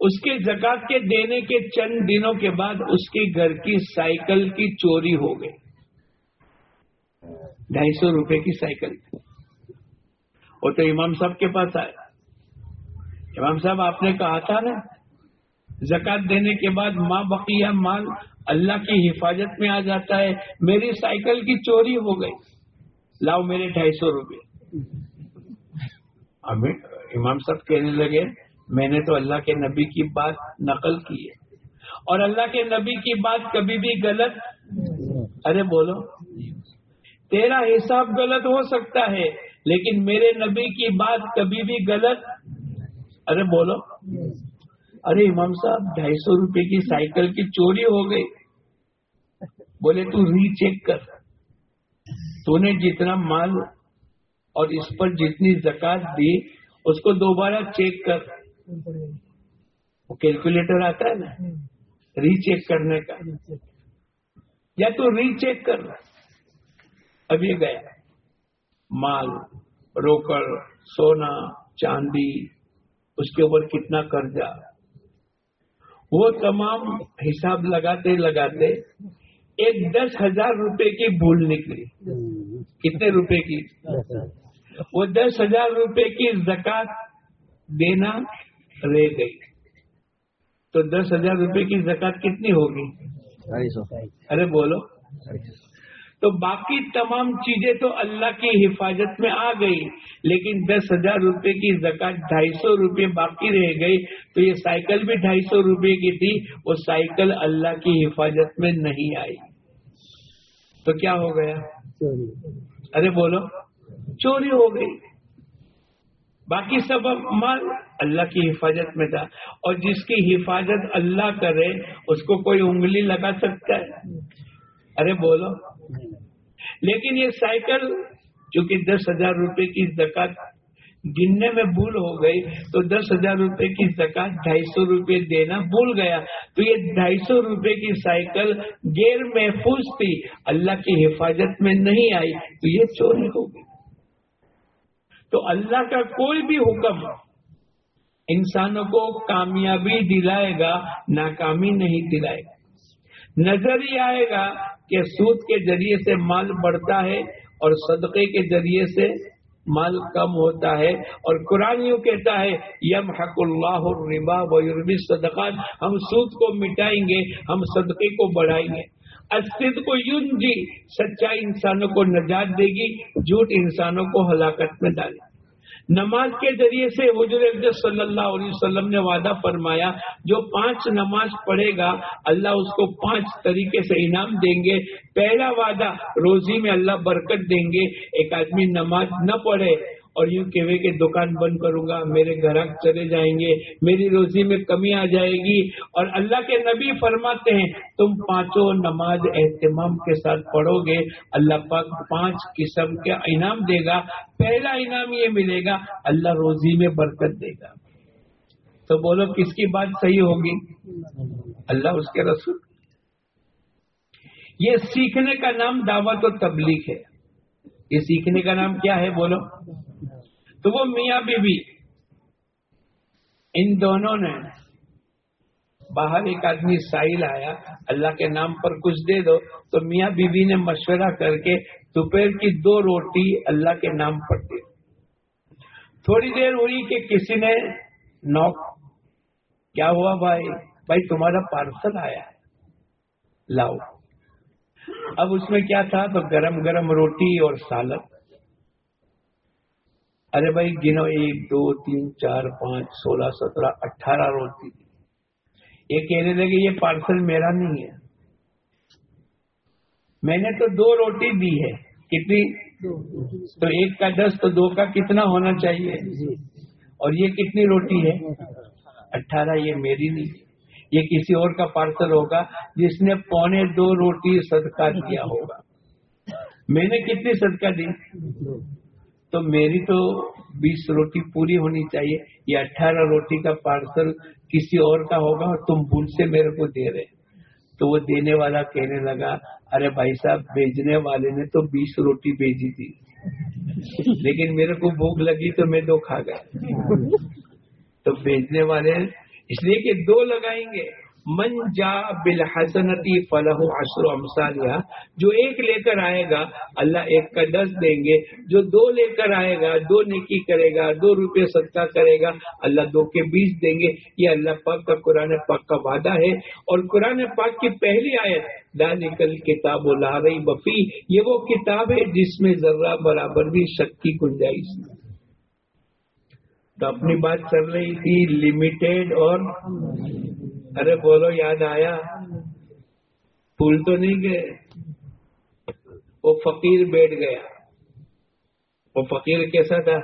اس کے زکات کے دینے کے چند دنوں کے بعد اس کے گھر کی سائیکل کی چوری ہو گئی۔ ڈھائی سو روپے کی سائیکل۔ تھی وہ تو امام صاحب کے پاس آئے۔ امام صاحب، آپ نے کہا تھا نا، زکات دینے کے بعد ماں بقیہ مال اللہ کی حفاظت میں آ جاتا ہے، میری سائیکل کی چوری ہو گئی۔ لاؤ میرے ڈھائی سو روپے۔ امام صاحب کہنے لگے، میں نے تو اللہ کے نبی کی بات نقل کی ہے۔ اور اللہ کے نبی کی بات کبھی بھی غلط۔ ارے بولو۔ تیرا حساب غلط ہو سکتا ہے، لیکن میرے نبی کی بات کبھی بھی غلط۔ ارے بولو۔ ارے امام صاحب، ڈھائی سو روپے کی سائیکل کی چوری ہو گئی۔ بولے، تو ری چیک کر۔ تو نے جتنا مال اور اس پر جتنی زکات دی، اس کو دوبارہ چیک کر۔ وہ کیلکولیٹر آتا ہے نا؟ ری چیک کرنے کا۔ یا تو ری چیک کر۔ اب یہ گیا مال، روکڑ، سونا، چاندی، اس کے اوپر کتنا قرضہ؟ وہ تمام حساب لگاتے لگاتے ایک دس ہزار روپے کی بھول نکلی۔ کتنے روپے کی؟ وہ دس ہزار روپے کی زکات دینا رہ گئی۔ تو دس ہزار روپے کی زکات کتنی ہوگی؟ ارے بولو۔ تو باقی تمام چیزیں تو اللہ کی حفاظت میں آ گئی لیکن دس ہزار روپے کی زکات ڈھائی سو روپے باقی رہ گئی تو یہ سائیکل بھی ڈھائی سو روپے کی تھی وہ سائیکل اللہ کی حفاظت میں نہیں آئی۔ تو کیا ہو گیا؟ ارے بولو چوری ہو گئی۔ باقی سب مال اللہ کی حفاظت میں تھا۔ اور جس کی حفاظت اللہ کرے اس کو کوئی انگلی لگا سکتا ہے؟ ارے بولو لیکن یہ سائیکل چونکہ دس ہزار روپے کی زکات گننے میں بھول ہو گئی تو دس ہزار روپے کی زکات ڈھائی سو روپے دینا بھول گیا۔ تو یہ ڈھائی سو روپے کی سائیکل غیر محفوظ تھی، اللہ کی حفاظت میں نہیں آئی، تو یہ چوری ہو گئی۔ تو اللہ کا کوئی بھی حکم انسانوں کو کامیابی دلائے گا، ناکامی نہیں دلائے گا۔ نظر ہی آئے گا کہ سود کے ذریعے سے مال بڑھتا ہے اور صدقے کے ذریعے سے مال کم ہوتا ہے اور قرآن یوں کہتا ہے یم حق اللہ الربا و صدقات ہم سود کو مٹائیں گے، ہم صدقے کو بڑھائیں گے۔ اسد کو یون جی سچائی انسانوں کو نجات دے گی، جھوٹ انسانوں کو ہلاکت میں ڈالے گی۔ نماز کے ذریعے سے حضور صلی اللہ علیہ وسلم نے وعدہ فرمایا، جو پانچ نماز پڑھے گا، اللہ اس کو پانچ طریقے سے انعام دیں گے۔ پہلا وعدہ، روزی میں اللہ برکت دیں گے۔ ایک آدمی نماز نہ پڑھے اور یوں کہ کہ دکان بند کروں گا، میرے گھراک چلے جائیں گے، میری روزی میں کمی آ جائے گی۔ اور اللہ کے نبی فرماتے ہیں، تم پانچوں نماز اہتمام کے ساتھ پڑھو گے، اللہ پاک پانچ قسم کا انعام دے گا۔ پہلا انعام یہ ملے گا، اللہ روزی میں برکت دے گا۔ تو بولو کس کی بات صحیح ہوگی؟ اللہ اس کے رسول۔ یہ سیکھنے کا نام دعوت و تبلیغ ہے۔ یہ سیکھنے کا نام کیا ہے بولو؟ تو وہ میاں بی بی ان دونوں نے باہر ایک آدمی سائل آیا، اللہ کے نام پر کچھ دے دو، تو میاں بی بی نے مشورہ کر کے دوپہر کی دو روٹی اللہ کے نام پر دے تھوڑی دیر ہوئی کہ کسی نے نوک، کیا ہوا بھائی؟ بھائی تمہارا پارسل آیا۔ لاؤ۔ اب اس میں کیا تھا؟ تو گرم گرم روٹی اور سالن ارے بھائی، گنو، ایک، دو، تین، چار، پانچ، سولہ، سترہ، اٹھارہ روٹی۔ تھی یہ کہنے لگے، یہ پارسل میرا نہیں ہے۔ میں نے تو دو روٹی دی ہے۔ کتنی؟ تو ایک کا دس، تو دو کا کتنا ہونا چاہیے؟ اور یہ کتنی روٹی ہے؟ اٹھارہ، یہ میری نہیں۔ یہ کسی اور کا پارسل ہوگا جس نے پونے دو روٹی صدقہ دیا ہوگا۔ میں نے کتنی صدقہ دی؟ تو میری تو بیس روٹی پوری ہونی چاہیے یہ اٹھارہ روٹی کا پارسل کسی اور کا ہوگا اور تم بھول سے میرے کو دے رہے۔ تو وہ دینے والا کہنے لگا، ارے بھائی صاحب، بھیجنے والے نے تو بیس روٹی بھیجی تھی۔ لیکن میرے کو بھوک لگی تو میں دو کھا گیا۔ تو بیچنے والے اس لیے کہ دو لگائیں گے۔ من جا بالحسنتی فلاح عشر امسالیہ جو ایک لے کر آئے گا، اللہ ایک کا دس دیں گے۔ جو دو لے کر آئے گا، دو نیکی کرے گا، دو روپے صدقہ کرے گا، اللہ دو کے بیس دیں گے۔ یہ اللہ پاک کا قرآن پاک کا وعدہ ہے۔ اور قرآن پاک کی پہلی آیت لا نکل کتاب و لا رہی بفی یہ وہ کتاب ہے جس میں ذرہ برابر بھی شک کی گنجائش تو اپنی بات چل رہی تھی لمیٹیڈ اور ارے بولو، یاد آیا؟ پھول تو نہیں گئے، وہ فقیر بیٹھ گیا۔ وہ فقیر کیسا تھا؟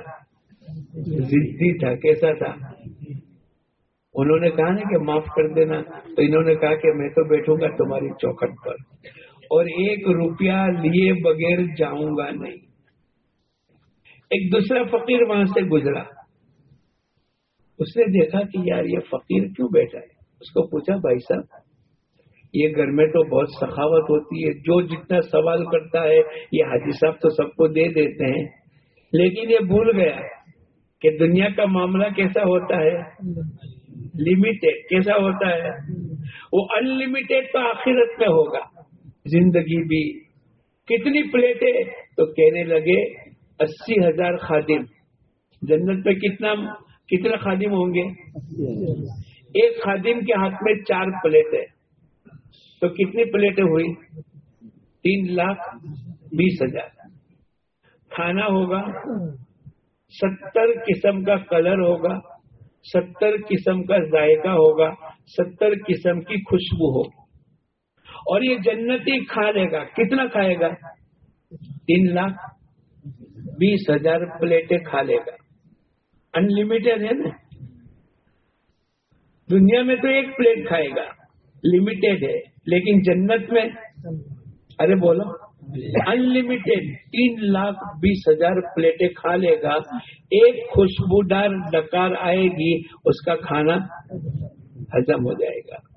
ضدی تھا، کیسا تھا؟ انہوں نے کہا نا کہ معاف کر دینا، تو انہوں نے کہا کہ میں تو بیٹھوں گا تمہاری چوکٹ پر، اور ایک روپیہ لیے بغیر جاؤں گا نہیں۔ ایک دوسرا فقیر وہاں سے گزرا۔ اس نے دیکھا کہ یار یہ فقیر کیوں بیٹھا ہے؟ اس کو پوچھا، بھائی صاحب، یہ گھر میں تو بہت سخاوت ہوتی ہے، جو جتنا سوال کرتا ہے، یہ حاجی صاحب تو سب کو دے دیتے ہیں۔ لیکن یہ بھول گیا کہ دنیا کا معاملہ کیسا ہوتا ہے۔ لمیٹیڈ کیسا ہوتا ہے؟ وہ انلمیٹیڈ تو آخرت میں ہوگا۔ زندگی بھی کتنی پلیٹیں تو کہنے لگے، اسی ہزار خادم۔ جنت میں کتنا کتنے خادم ہوں گے؟ ایک خادم کے ہاتھ میں چار پلیٹ ہے تو کتنی پلیٹیں ہوئی؟ تین لاکھ بیس ہزار۔ کھانا ہوگا، ستر قسم کا کلر ہوگا، ستر قسم کا ذائقہ ہوگا، ستر قسم کی خوشبو ہوگی۔ اور یہ جنتی کھا لے گا۔ کتنا کھائے گا؟ تین لاکھ بیس ہزار پلیٹیں کھا لے گا۔ انلمیٹڈ ہے نا۔ دنیا میں تو ایک پلیٹ کھائے گا۔ لمیٹڈ ہے۔ لیکن جنت میں ارے بولو۔ انلمیٹڈ تین لاکھ بیس ہزار پلیٹیں کھا لے گا۔ ایک خوشبودار ڈکار آئے گی، اس کا کھانا ہزم ہو جائے گا۔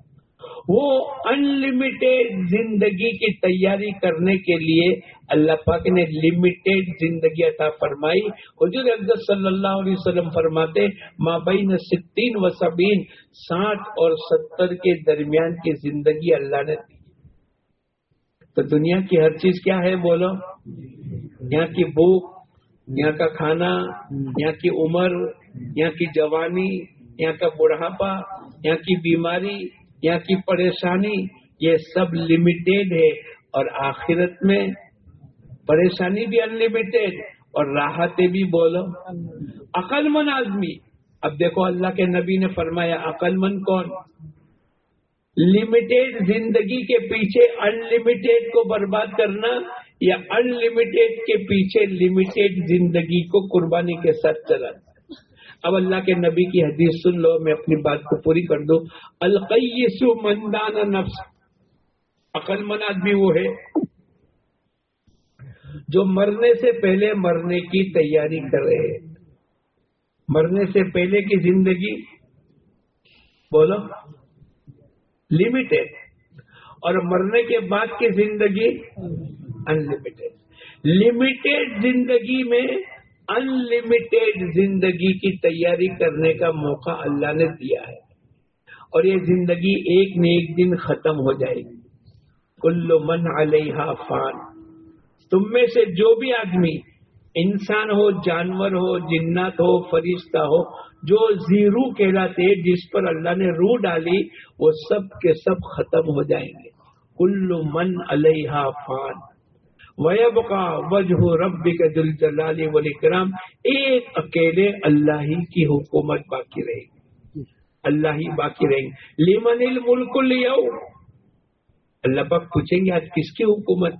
وہ انلمیٹیڈ زندگی کی تیاری کرنے کے لیے اللہ پاک نے لمیٹیڈ زندگی عطا فرمائی۔ حضور افضل صلی اللہ علیہ وسلم فرماتے مابین ستین و سبین ساٹھ اور ستر کے درمیان کی زندگی اللہ نے دی۔ تو دنیا کی ہر چیز کیا ہے بولو؟ یہاں کی بھوک، یہاں کا کھانا، یہاں کی عمر، یہاں کی جوانی، یہاں کا بڑھاپا، یہاں کی بیماری یہاں کی پریشانی، یہ سب لمیٹیڈ ہے اور آخرت میں پریشانی بھی انلمیٹیڈ اور راحتیں بھی بولو۔ عقل مند آدمی۔ اب دیکھو اللہ کے نبی نے فرمایا، عقل مند کون؟ لمیٹیڈ زندگی کے پیچھے انلمیٹیڈ کو برباد کرنا یا انلمیٹیڈ کے پیچھے لمیٹیڈ زندگی کو قربانی کے ساتھ چلانا؟ اب اللہ کے نبی کی حدیث سن لو، میں اپنی بات کو پوری کر دوں۔ القیس مندانہ نفس، عقل مند آدمی وہ ہے جو مرنے سے پہلے مرنے کی تیاری کر رہے مرنے سے پہلے کی زندگی، بولو لمیٹڈ اور مرنے کے بعد کی زندگی انلمیٹڈ لمیٹڈ زندگی میں ان لمیٹیڈ زندگی کی تیاری کرنے کا موقع اللہ نے دیا ہے۔ اور یہ زندگی ایک نے ایک دن ختم ہو جائے گی۔ کل من علیہ فان۔ تم میں سے جو بھی آدمی انسان ہو، جانور ہو، جنات ہو، فرشتہ ہو، جو زیرو کہلاتے، جس پر اللہ نے روح ڈالی، وہ سب کے سب ختم ہو جائیں گے۔ کل من علیہ فان۔ ویبقا وجہ رب کا دل جلال والاکرام ایک اکیلے اللہ ہی کی حکومت باقی رہے گی۔ اللہ ہی باقی رہے گی لیمن الملک اليوم؟ اللہ پاک پوچھیں گے، آج کس کی حکومت؟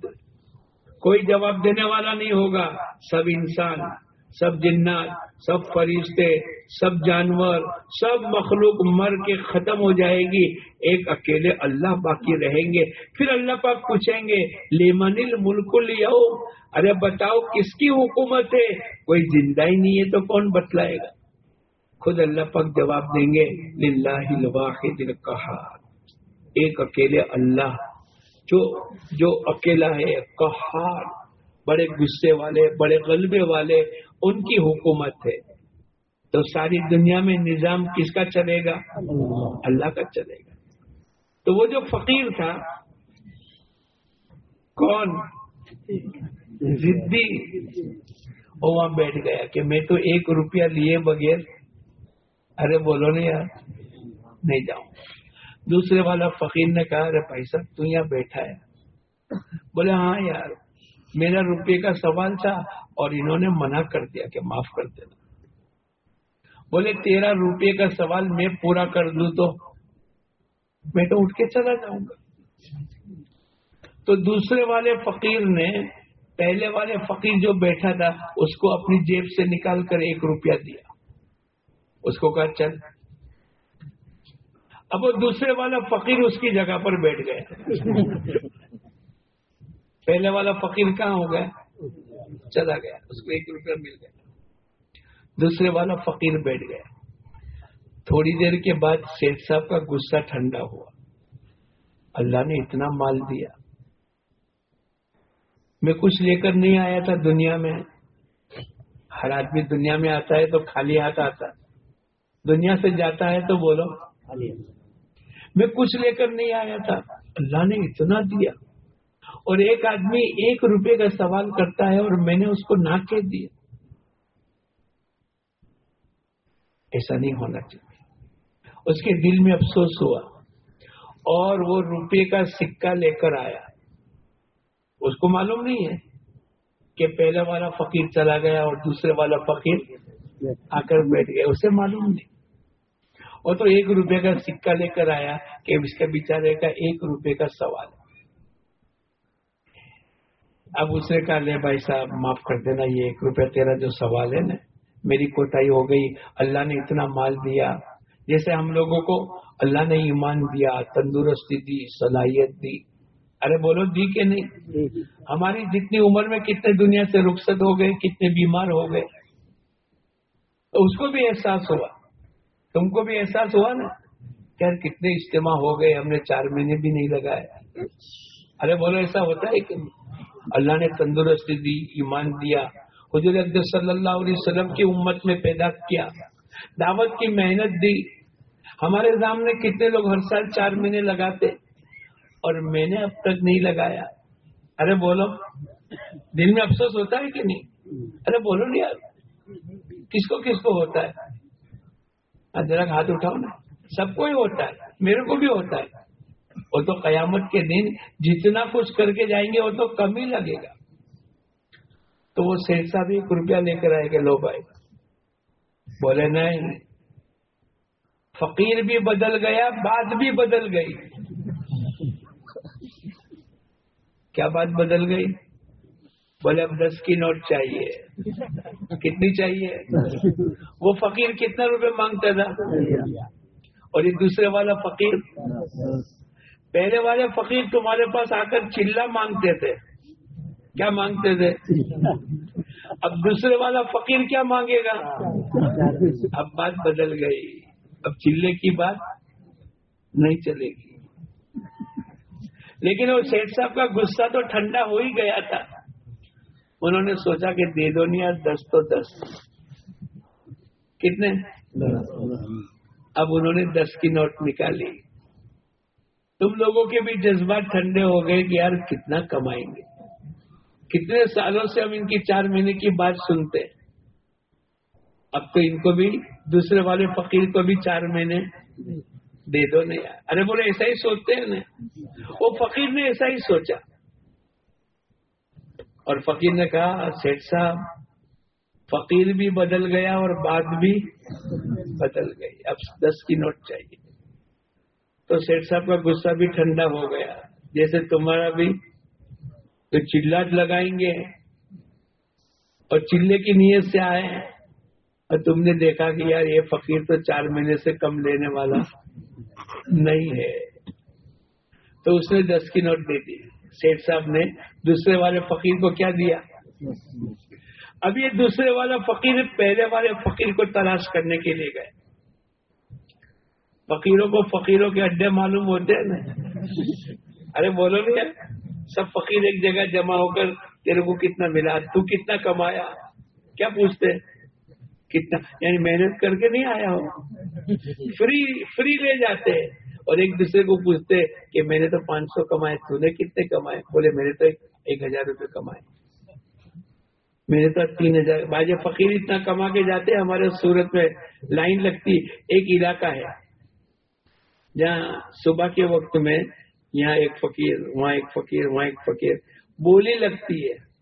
کوئی جواب دینے والا نہیں ہوگا۔ سب انسان۔ سب جنات، سب فرشتے، سب جانور، سب مخلوق مر کے ختم ہو جائے گی۔ ایک اکیلے اللہ باقی رہیں گے۔ پھر اللہ پاک پوچھیں گے، لیمن الملک لیاؤ ارے بتاؤ، کس کی حکومت ہے؟ کوئی زندہ ہی نہیں ہے تو کون بتلائے گا؟ خود اللہ پاک جواب دیں گے، للہ الواحد القہار۔ ایک اکیلے اللہ، جو جو اکیلا ہے، قہار۔ بڑے غصے والے، بڑے غلبے والے ان کی حکومت ہے۔ تو ساری دنیا میں نظام کس کا چلے گا؟ اللہ کا چلے گا۔ تو وہ جو فقیر تھا، کون؟ ضدی وہ وہاں بیٹھ گیا کہ میں تو ایک روپیہ لیے بغیر، ارے بولو نہیں یار، نہیں جاؤں۔ دوسرے والا فقیر نے کہا، ارے پیسہ صاحب، تو یہاں بیٹھا ہے۔ بولے ہاں یار میرا روپے کا سوال تھا اور انہوں نے منع کر دیا کہ معاف کر دینا۔ بولے، تیرا روپے کا سوال میں پورا کر دوں تو میں تو اٹھ کے چلا جاؤں گا۔ تو دوسرے والے فقیر نے، پہلے والے فقیر جو بیٹھا تھا، اس کو اپنی جیب سے نکال کر ایک روپیہ دیا۔ اس کو کہا، چل۔ اب وہ دوسرے والا فقیر اس کی جگہ پر بیٹھ گئے پہلے والا فقیر کہاں ہو گیا؟ چلا گیا، اس کو ایک روپیہ مل گیا۔ دوسرے والا فقیر بیٹھ گیا۔ تھوڑی دیر کے بعد شیخ صاحب کا غصہ ٹھنڈا ہوا۔ اللہ نے اتنا مال دیا۔ میں کچھ لے کر نہیں آیا تھا دنیا میں۔ ہر آدمی دنیا میں آتا ہے تو خالی ہاتھ آتا ہے۔ دنیا سے جاتا ہے تو بولو۔ میں کچھ لے کر نہیں آیا تھا۔ اللہ نے اتنا دیا۔ اور ایک آدمی ایک روپے کا سوال کرتا ہے اور میں نے اس کو نہ کہہ دیا۔ ایسا نہیں ہونا چاہیے۔ اس کے دل میں افسوس ہوا اور وہ روپے کا سکہ لے کر آیا۔ اس کو معلوم نہیں ہے کہ پہلا والا فقیر چلا گیا اور دوسرے والا فقیر آ کر بیٹھ گیا، اسے معلوم نہیں۔ وہ تو ایک روپے کا سکہ لے کر آیا کہ اس کے بیچارے کا ایک روپے کا سوال۔ اب اسے کہا لے بھائی صاحب معاف کر دینا یہ ایک روپیہ تیرا جو سوال ہے نا میری کوتاہی ہو گئی اللہ نے اتنا مال دیا۔ جیسے ہم لوگوں کو اللہ نے ایمان دیا تندرستی دی صلاحیت دی۔ ارے بولو دی کہ نہیں؟ جی، جی۔ ہماری جتنی عمر میں کتنے دنیا سے رخصت ہو گئے کتنے بیمار ہو گئے۔ تو اس کو بھی احساس ہوا۔ تم کو بھی احساس ہوا نا؟ یار کتنے اجتماع ہو گئے ہم نے چار مہینے بھی نہیں لگائے۔ ارے بولو ایسا ہوتا ہے کہ اللہ نے تندرستی دی، ایمان دیا۔ حضور صلی اللہ علیہ وسلم کی امت میں پیدا کیا۔ دعوت کی محنت دی۔ ہمارے سامنے کتنے لوگ ہر سال چار مہینے لگاتے اور میں نے اب تک نہیں لگایا۔ ارے بولو، دل میں افسوس ہوتا ہے کہ نہیں؟ ارے بولو نہیں یار، کس کو کس کو ہوتا ہے؟ ہاں، ذرا ہاتھ اٹھاؤ نا۔ سب کو ہی ہوتا ہے، میرے کو بھی ہوتا ہے۔ وہ تو قیامت کے دن جتنا کچھ کر کے جائیں گے وہ تو کم ہی لگے گا۔ تو وہ سیسا بھی ایک روپیہ لے کر آئے گا لو بھائی۔ بولے نہیں۔ فقیر بھی بدل گیا، بات بھی بدل گئی۔ کیا بات بدل گئی؟ بولے اب دس کی نوٹ چاہیے۔ کتنی چاہیے؟ وہ فقیر کتنا روپے مانگتا تھا؟ اور یہ دوسرے والا فقیر؟ پہلے والے فقیر تمہارے پاس آ کر چلا مانگتے تھے۔ کیا مانگتے تھے؟ اب دوسرے والا فقیر کیا مانگے گا؟ اب بات بدل گئی۔ اب چلے کی بات نہیں چلے گی۔ لیکن وہ سیٹ صاحب کا غصہ تو ٹھنڈا ہو ہی گیا تھا۔ انہوں نے سوچا کہ دے دو یار دس تو دس۔ کتنے؟ اب انہوں نے دس کی نوٹ نکالی۔ تم لوگوں کے بھی جذبات ٹھنڈے ہو گئے کہ یار کتنا کمائیں گے۔ کتنے سالوں سے ہم ان کی چار مہینے کی بات سنتے اب تو ان کو بھی، دوسرے والے فقیر کو بھی چار مہینے دے دو نہیں ارے بولے، ایسا ہی سوچتے ہیں نا۔ وہ فقیر نے ایسا ہی سوچا۔ اور فقیر نے کہا سیٹ صاحب، فقیر بھی بدل گیا اور بات بھی بدل گئی۔ اب دس کی نوٹ چاہیے۔ تو سیٹ صاحب کا غصہ بھی ٹھنڈا ہو گیا۔ جیسے تمہارا بھی۔ تو چلاٹ لگائیں گے۔ اور چلے کی نیت سے آئے۔ اور تم نے دیکھا کہ یار یہ فقیر تو چار مہینے سے کم لینے والا نہیں ہے۔ تو اس نے دس کی نوٹ دے دی۔ سیٹ صاحب نے دوسرے والے فقیر کو کیا دیا؟ اب یہ دوسرے والا فقیر پہلے والے فقیر کو تلاش کرنے کے لیے گئے۔ فقیروں کو فقیروں کے اڈے معلوم ہوتے ہیں۔ نا ارے بولو نہیں سب فقیر ایک جگہ جمع ہو کر تیرے کو کتنا ملا، تو کتنا کمایا؟ کیا پوچھتے کتنا؟ یعنی محنت کر کے نہیں آیا ہو؟ فری فری لے جاتے اور ایک دوسرے کو پوچھتے کہ میں نے تو پانچ سو کمائے، تو نے کتنے کمائے؟ بولے، میں نے تو ایک ہزار روپے کمائے۔ میں نے تو تین ہزار باج فقیر اتنا کما کے جاتے ہمارے سورت میں لائن لگتی، ایک علاقہ ہے۔ جہاں صبح کے وقت میں یہاں ایک فقیر، وہاں ایک فقیر، وہاں ایک فقیر، بولی لگتی ہے،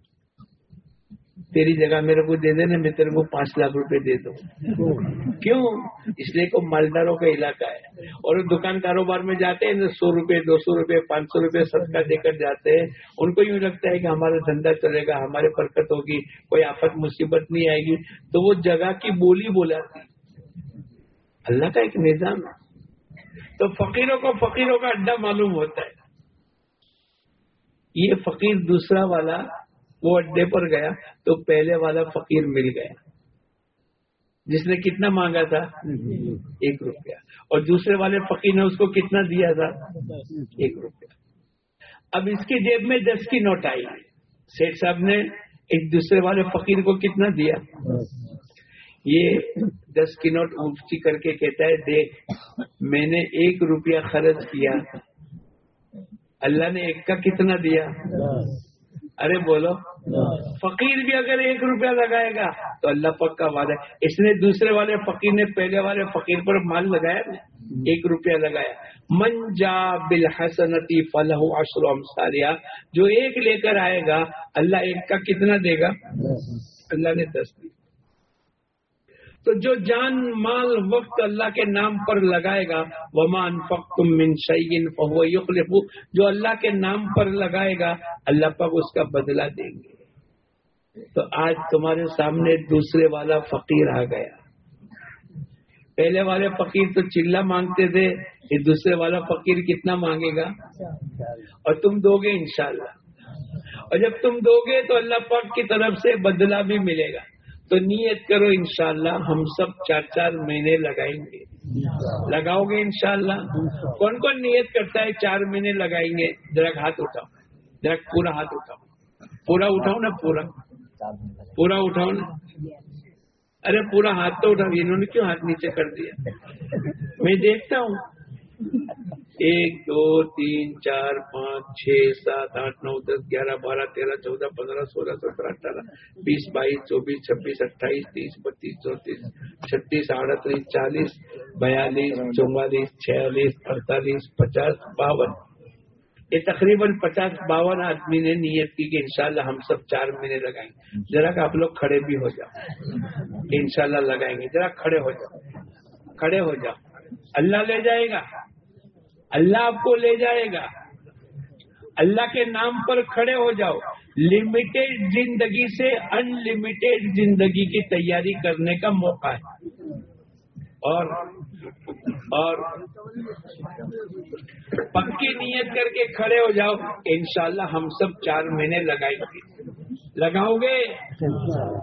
تیری جگہ میرے کو دے دینا میں تیرے کو پانچ لاکھ روپے دے دوں۔ کیوں؟ اس لیے کو مالداروں کا علاقہ ہے۔ اور دکان کاروبار میں جاتے ہیں، سو روپے، دو سو روپے، پانچ سو روپے صدقہ دے کر جاتے ہیں۔ ان کو یوں لگتا ہے کہ ہمارا دھندا چلے گا، ہمارے برکت ہوگی، کوئی آفت، مصیبت نہیں آئے گی۔ تو وہ جگہ کی بولی بولاتی اللہ کا ایک نظام ہے۔ تو فقیروں کو فقیروں کا اڈا معلوم ہوتا ہے۔ یہ فقیر دوسرا والا وہ اڈے پر گیا تو پہلے والا فقیر مل گیا۔ جس نے کتنا مانگا تھا؟ ایک روپیہ۔ اور دوسرے والے فقیر نے اس کو کتنا دیا تھا؟ ایک روپیہ۔ اب اس کی جیب میں دس کی نوٹ آئی۔ سیٹ صاحب نے ایک دوسرے والے فقیر کو کتنا دیا؟ یہ دس کی نوٹ اونچی کر کے کہتا ہے، دیکھ، میں نے ایک روپیہ خرچ کیا۔ اللہ نے ایک کا کتنا دیا؟ ارے بولو۔ فقیر بھی اگر ایک روپیہ لگائے گا تو اللہ پک کا وعدہ اس نے دوسرے والے فقیر نے پہلے والے فقیر پر مال لگایا نا، ایک روپیہ لگایا۔ من جا بالحسنتی فلح اشر امسالیہ جو ایک لے کر آئے گا، اللہ ایک کا کتنا دے گا؟ اللہ نے دس دیا۔ تو جو جان مال وقت اللہ کے نام پر لگائے گا ومان فخم من شعین فہو یخلف جو اللہ کے نام پر لگائے گا، اللہ پاک اس کا بدلہ دیں گے۔ تو آج تمہارے سامنے دوسرے والا فقیر آ گیا۔ پہلے والے فقیر تو چلا مانگتے تھے یہ دوسرے والا فقیر کتنا مانگے گا؟ اور تم دو گے انشاءاللہ۔ اور جب تم دو گے تو اللہ پاک کی طرف سے بدلہ بھی ملے گا۔ تو نیت کرو انشاءاللہ ہم سب چار چار مہینے لگائیں گے۔ لگاؤ گے انشاءاللہ۔ کون کون نیت کرتا ہے چار مہینے لگائیں گے؟ ذرا ہاتھ اٹھاؤ۔ ذرا پورا ہاتھ اٹھاؤ۔ پورا اٹھاؤ نا پورا؟ پورا اٹھاؤ نا۔ ارے پورا ہاتھ تو اٹھاؤ، انہوں نے کیوں ہاتھ نیچے کر دیا؟ میں دیکھتا ہوں۔ ایک، دو، تین، چار، پانچ، چھ، سات، آٹھ، نو، دس، گیارہ، بارہ، تیرہ، چودہ، پندرہ، سولہ، سترہ، اٹھارہ، بیس، بائیس، چوبیس، چھبیس، اٹھائیس، تیس، بتیس، چونتیس، چھتیس، اڑتیس، چالیس، بیالیس، چوالیس، چھیالیس، اڑتالیس، پچاس، باون۔ یہ تقریباً پچاس، باون آدمی نے نیت کی کہ انشاءاللہ ہم سب چار مہینے لگائیں گے۔ ذرا کہ آپ لوگ کھڑے بھی ہو جاؤ۔ انشاءاللہ لگائیں گے۔ ذرا کھڑے ہو جاؤ۔ کھڑے ہو جاؤ۔ اللہ لے جائے گا۔ اللہ آپ کو لے جائے گا۔ اللہ کے نام پر کھڑے ہو جاؤ۔ لمیٹڈ زندگی سے انلمیٹڈ زندگی کی تیاری کرنے کا موقع ہے۔ اور اور پکی نیت کر کے کھڑے ہو جاؤ۔ انشاءاللہ ہم سب چار مہینے لگائیں گے۔ لگاؤ گے؟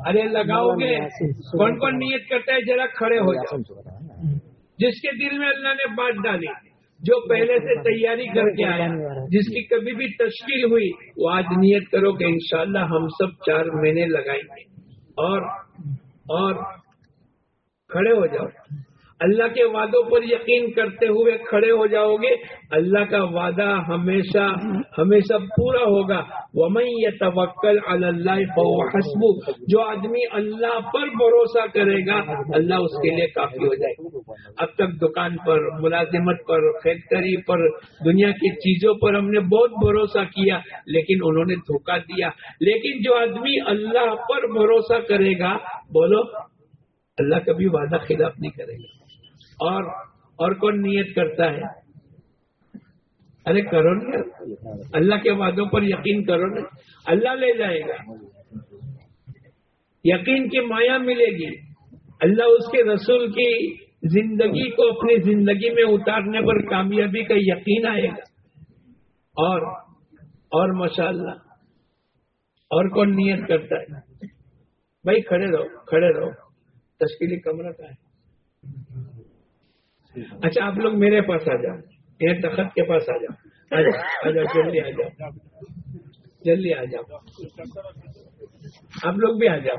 ارے، لگاؤ گے۔ کون کون نیت کرتا ہے؟ ذرا کھڑے ہو جاؤ۔ جس کے دل میں اللہ نے بات ڈالی۔ جو پہلے سے تیاری کر کے آیا جس کی کبھی بھی تشکیل ہوئی وہ آج نیت کرو کہ انشاءاللہ ہم سب چار مہینے لگائیں گے۔ اور اور کھڑے ہو جاؤ۔ اللہ کے وعدوں پر یقین کرتے ہوئے کھڑے ہو جاؤ گے۔ اللہ کا وعدہ ہمیشہ ہمیشہ پورا ہوگا۔ ومن یتوکل علی اللہ فهو حسبه۔ جو آدمی اللہ پر بھروسہ کرے گا، اللہ اس کے لیے کافی ہو جائے اب تک دکان پر، ملازمت پر، فیکٹری پر، دنیا کی چیزوں پر ہم نے بہت بھروسہ کیا، لیکن انہوں نے دھوکا دیا۔ لیکن جو آدمی اللہ پر بھروسہ کرے گا، بولو، اللہ کبھی وعدہ خلاف نہیں کرے گا۔ اور اور کون نیت کرتا ہے؟ ارے کرو نا، اللہ کے وعدوں پر یقین کرو نا، اللہ لے جائے گا۔ یقین کی مایا ملے گی۔ اللہ اس کے رسول کی زندگی کو اپنی زندگی میں اتارنے پر کامیابی کا یقین آئے گا۔ اور اور ماشاء اللہ اور کون نیت کرتا ہے؟ بھائی کھڑے رہو کھڑے رہو۔ تشکیلی کمرہ کا ہے۔ اچھا آپ لوگ میرے پاس آ جاؤ۔ ایئر تخت کے پاس آ جاؤ۔ آ جاؤ آ جاؤ، جلدی آ جاؤ۔ جلدی آ جاؤ۔ آپ لوگ بھی آ جاؤ۔